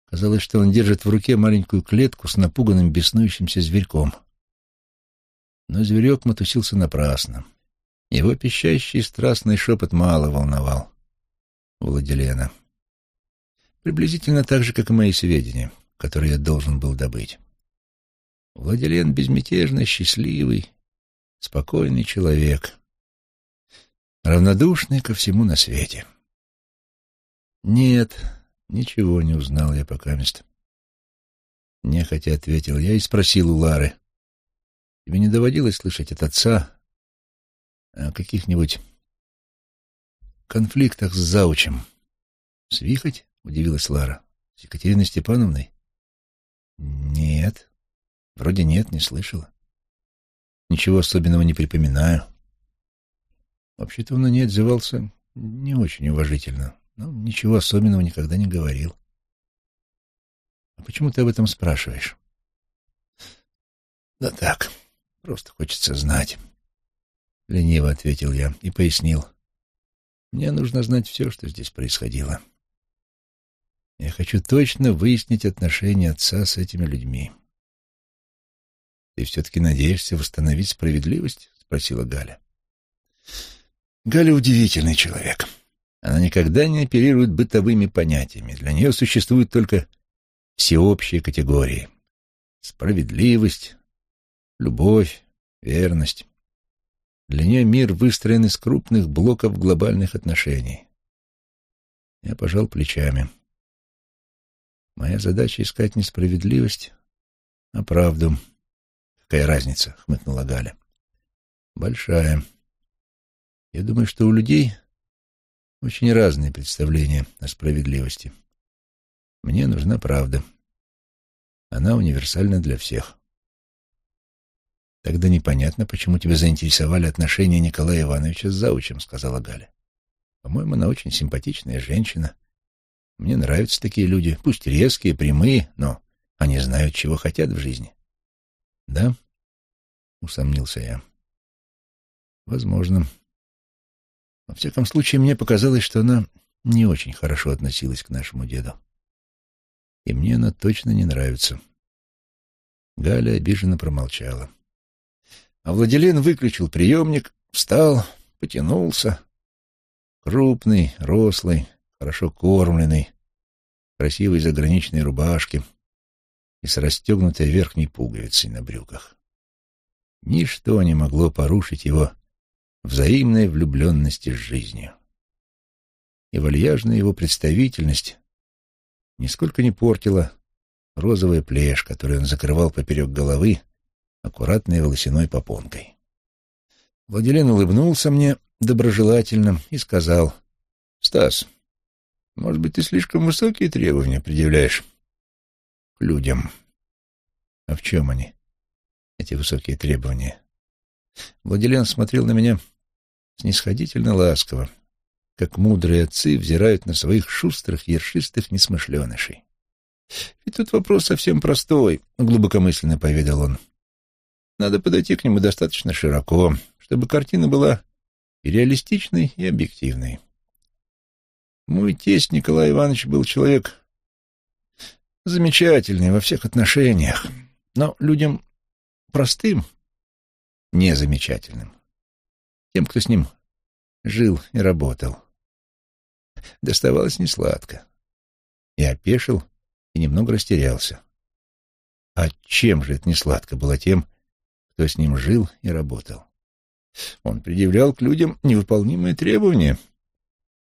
Казалось, что он держит в руке маленькую клетку с напуганным беснующимся зверьком. Но зверек мотусился напрасно. Его пищащий страстный шепот мало волновал. Владилена. Приблизительно так же, как и мои сведения, которые я должен был добыть. Владилен безмятежно счастливый, спокойный человек, равнодушный ко всему на свете. Нет, ничего не узнал я пока мест. Нехотя ответил я и спросил у Лары. Тебе не доводилось слышать от отца о каких-нибудь конфликтах с заучем. — Свихать? — удивилась Лара. — С Екатериной Степановной? — Нет. Вроде нет, не слышала. Ничего особенного не припоминаю. Вообще-то он на ней отзывался не очень уважительно, но ничего особенного никогда не говорил. — А почему ты об этом спрашиваешь? — Да так, просто хочется знать. — лениво ответил я и пояснил. Мне нужно знать все, что здесь происходило. Я хочу точно выяснить отношения отца с этими людьми. — Ты все-таки надеешься восстановить справедливость? — спросила Галя. Галя удивительный человек. Она никогда не оперирует бытовыми понятиями. Для нее существуют только всеобщие категории. Справедливость, любовь, верность. Для нее мир выстроен из крупных блоков глобальных отношений. Я пожал плечами. Моя задача — искать несправедливость, а правду. Какая разница? — хмыкнула Галя. Большая. Я думаю, что у людей очень разные представления о справедливости. Мне нужна правда. Она универсальна для всех. Тогда непонятно, почему тебя заинтересовали отношения Николая Ивановича с заучем, сказала Галя. По-моему, она очень симпатичная женщина. Мне нравятся такие люди, пусть резкие, прямые, но они знают, чего хотят в жизни. Да? Усомнился я. Возможно. Во всяком случае, мне показалось, что она не очень хорошо относилась к нашему деду. И мне она точно не нравится. Галя обиженно промолчала. А Владилен выключил приемник, встал, потянулся. Крупный, рослый, хорошо кормленный, красивой заграничной рубашке и с расстегнутой верхней пуговицей на брюках. Ничто не могло порушить его взаимной влюбленности с жизнью. И вальяжная его представительность нисколько не портила розовая плешь, которую он закрывал поперек головы аккуратной волосяной попонкой. Владилен улыбнулся мне доброжелательно и сказал, «Стас, может быть, ты слишком высокие требования предъявляешь к людям?» «А в чем они, эти высокие требования?» Владилен смотрел на меня снисходительно ласково, как мудрые отцы взирают на своих шустрых, ершистых несмышленышей. «И тут вопрос совсем простой», — глубокомысленно поведал он. «Надо подойти к нему достаточно широко, чтобы картина была и реалистичной, и объективной. Мой тесть Николай Иванович был человек замечательный во всех отношениях, но людям простым, незамечательным тем, кто с ним жил и работал. Доставалось несладко. Я опешил и немного растерялся. А чем же это несладко было тем, кто с ним жил и работал? Он предъявлял к людям невыполнимые требования.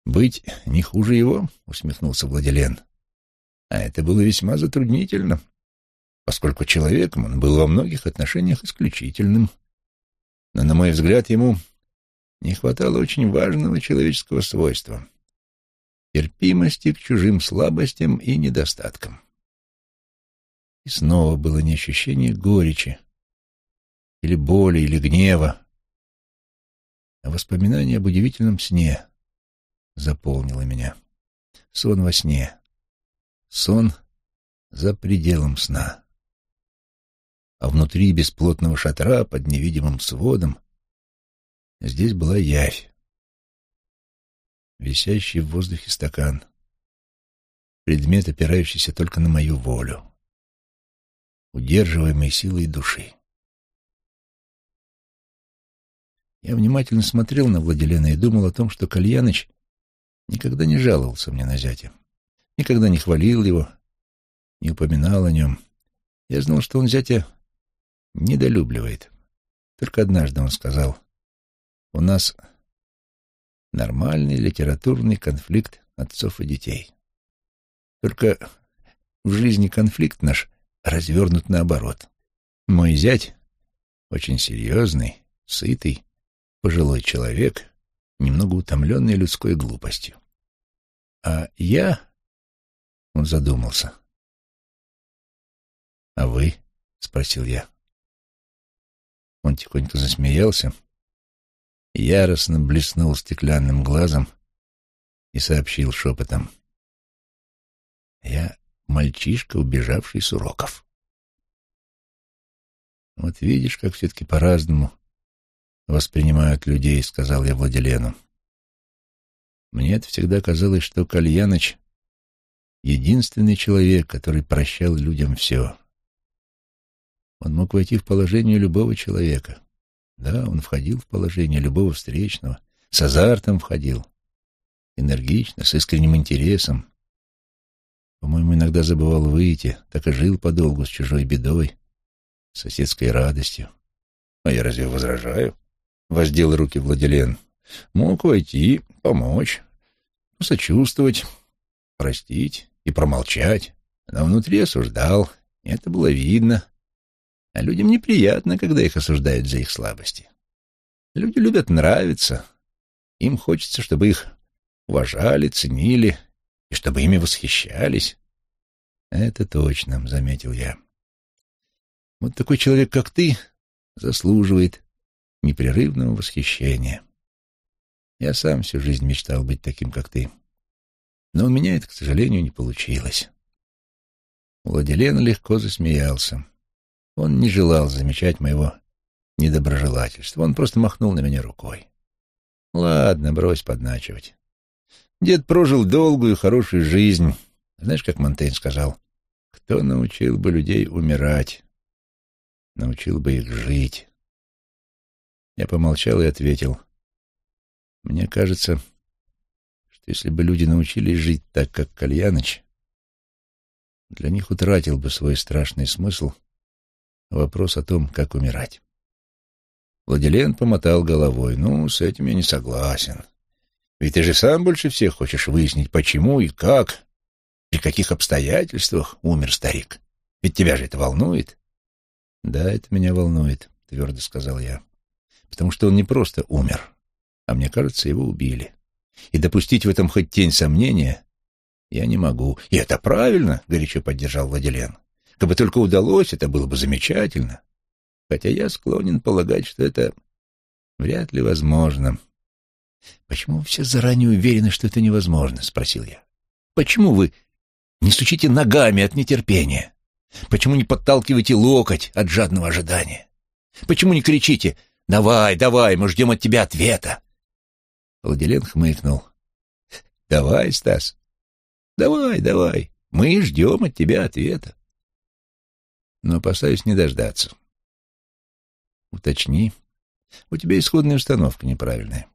«Быть не хуже его», — усмехнулся Владилен. А это было весьма затруднительно, поскольку человеком он был во многих отношениях исключительным. Но, на мой взгляд, ему не хватало очень важного человеческого свойства — терпимости к чужим слабостям и недостаткам. И снова было не ощущение горечи, или боли, или гнева, а воспоминание об удивительном сне заполнило меня. Сон во сне. Сон за пределом сна. А внутри бесплотного шатра под невидимым сводом Здесь была явь. Висящий в воздухе стакан. Предмет, опирающийся только на мою волю. Удерживаемый силой души. Я внимательно смотрел на Владилена и думал о том, что Кальяныч никогда не жаловался мне на зятя. Никогда не хвалил его, не упоминал о нем. Я знал, что он зятя недолюбливает. Только однажды он сказал, у нас нормальный литературный конфликт отцов и детей. Только в жизни конфликт наш развернут наоборот. Мой зять очень серьезный, сытый, пожилой человек, немного утомленный людской глупостью. А я... Он задумался. «А вы?» — спросил я. Он тихонько засмеялся, — яростно блеснул стеклянным глазом и сообщил шепотом. «Я мальчишка, убежавший с уроков». «Вот видишь, как все-таки по-разному воспринимают людей», — сказал я Владилену. Мне это всегда казалось, что Кальяныч — единственный человек, который прощал людям все. Он мог войти в положение любого человека — да, он входил в положение любого встречного, с азартом входил. энергично, с искренним интересом. По-моему, иногда забывал выйти, так и жил подолгу с чужой бедой, соседской радостью. А я разве возражаю? Воздел руки Владилен. Мог войти, помочь, посочувствовать, простить и промолчать. Но внутри осуждал, это было видно. А людям неприятно, когда их осуждают за их слабости. Люди любят нравиться. Им хочется, чтобы их уважали, ценили и чтобы ими восхищались. Это точно, — заметил я. Вот такой человек, как ты, заслуживает непрерывного восхищения. Я сам всю жизнь мечтал быть таким, как ты. Но у меня это, к сожалению, не получилось. Владилен легко засмеялся. Он не желал замечать моего недоброжелательства. Он просто махнул на меня рукой. Ладно, брось подначивать. Дед прожил долгую, хорошую жизнь. Знаешь, как Монтейн сказал, кто научил бы людей умирать, научил бы их жить. Я помолчал и ответил. Мне кажется, что если бы люди научились жить так, как Кальяныч, для них утратил бы свой страшный смысл вопрос о том, как умирать. Владилен помотал головой. «Ну, с этим я не согласен. Ведь ты же сам больше всех хочешь выяснить, почему и как, при каких обстоятельствах умер старик. Ведь тебя же это волнует?» «Да, это меня волнует», — твердо сказал я. «Потому что он не просто умер, а мне кажется, его убили. И допустить в этом хоть тень сомнения я не могу. И это правильно, — горячо поддержал Владилен. Как бы только удалось, это было бы замечательно. Хотя я склонен полагать, что это вряд ли возможно. Почему вы все заранее уверены, что это невозможно? — спросил я. Почему вы не стучите ногами от нетерпения? Почему не подталкиваете локоть от жадного ожидания? Почему не кричите «Давай, давай, мы ждем от тебя ответа»? Владилен хмыкнул. «Давай, Стас, Давай, давай, мы ждем от тебя ответа. Но опасаюсь не дождаться. Уточни. У тебя исходная установка неправильная.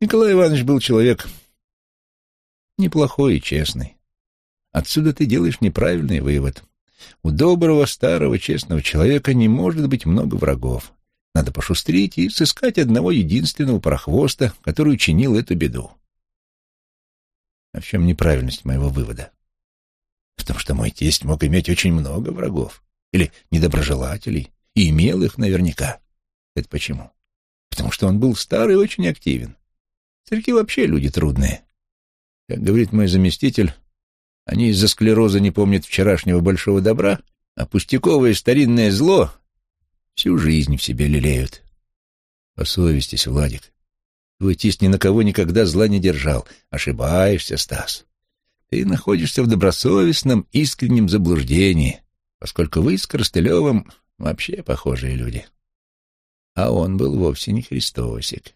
Николай Иванович был человек неплохой и честный. Отсюда ты делаешь неправильный вывод. У доброго, старого, честного человека не может быть много врагов. Надо пошустрить и сыскать одного единственного прохвоста, который учинил эту беду. А в чем неправильность моего вывода? В том, что мой тесть мог иметь очень много врагов или недоброжелателей, и имел их наверняка. Это почему? Потому что он был старый и очень активен. Церкви вообще люди трудные. Как говорит мой заместитель, они из-за склероза не помнят вчерашнего большого добра, а пустяковое старинное зло всю жизнь в себе лелеют. Посовестись, Владик. Твой тесть ни на кого никогда зла не держал. Ошибаешься, Стас. Ты находишься в добросовестном, искреннем заблуждении, поскольку вы с Коростылевым вообще похожие люди. А он был вовсе не Христосик.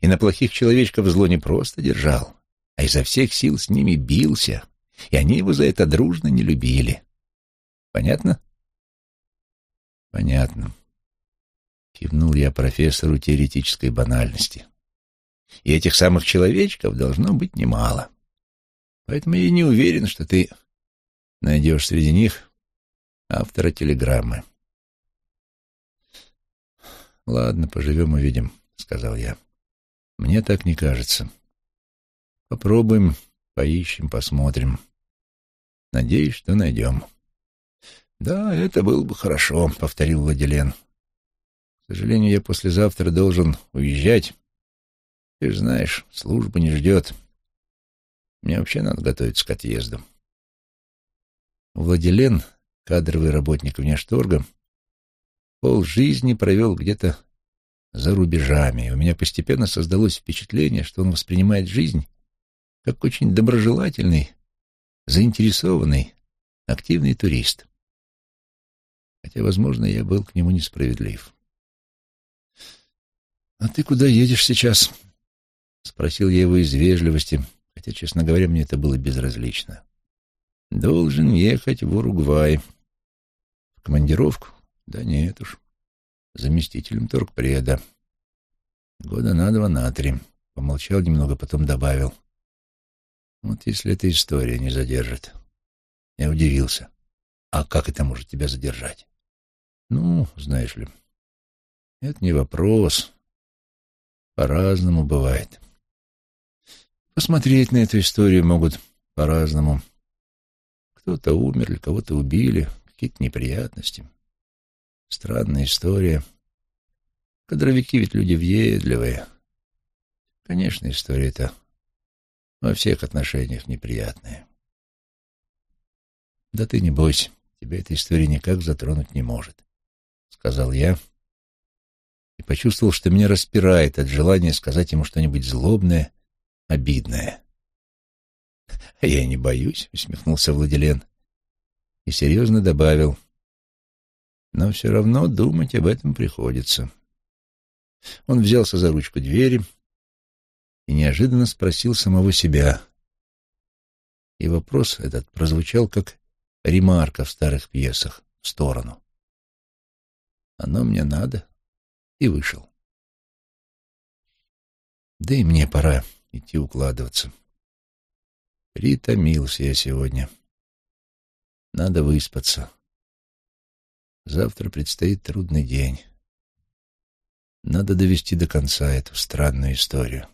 И на плохих человечков зло не просто держал, а изо всех сил с ними бился, и они его за это дружно не любили. Понятно? Понятно. Кивнул я профессору теоретической банальности. И этих самых человечков должно быть немало. Поэтому я не уверен, что ты найдешь среди них автора телеграммы. «Ладно, поживем увидим», — сказал я. «Мне так не кажется. Попробуем, поищем, посмотрим. Надеюсь, что найдем». «Да, это было бы хорошо», — повторил Владилен. «К сожалению, я послезавтра должен уезжать». Ты же знаешь, служба не ждет. Мне вообще надо готовиться к отъезду. Владилен, кадровый работник внешторга, пол жизни провел где-то за рубежами, и у меня постепенно создалось впечатление, что он воспринимает жизнь как очень доброжелательный, заинтересованный, активный турист. Хотя, возможно, я был к нему несправедлив. «А ты куда едешь сейчас?» Спросил я его из вежливости, хотя, честно говоря, мне это было безразлично. Должен ехать в Уругвай. В командировку? Да нет уж. Заместителем торгпреда. Года на два, на три. Помолчал немного, потом добавил. Вот если эта история не задержит. Я удивился. А как это может тебя задержать? Ну, знаешь ли, это не вопрос. По-разному бывает. Посмотреть на эту историю могут по-разному. Кто-то умер, кого-то убили, какие-то неприятности. Странная история. Кадровики ведь люди въедливые. Конечно, история эта во всех отношениях неприятная. Да ты не бойся, тебя эта история никак затронуть не может, — сказал я и почувствовал, что меня распирает от желания сказать ему что-нибудь злобное, обидное. — Я не боюсь, — усмехнулся Владилен и серьезно добавил. — Но все равно думать об этом приходится. Он взялся за ручку двери и неожиданно спросил самого себя. И вопрос этот прозвучал как ремарка в старых пьесах в сторону. «Оно мне надо?» И вышел. Да и мне пора идти укладываться. Притомился я сегодня. Надо выспаться. Завтра предстоит трудный день. Надо довести до конца эту странную историю.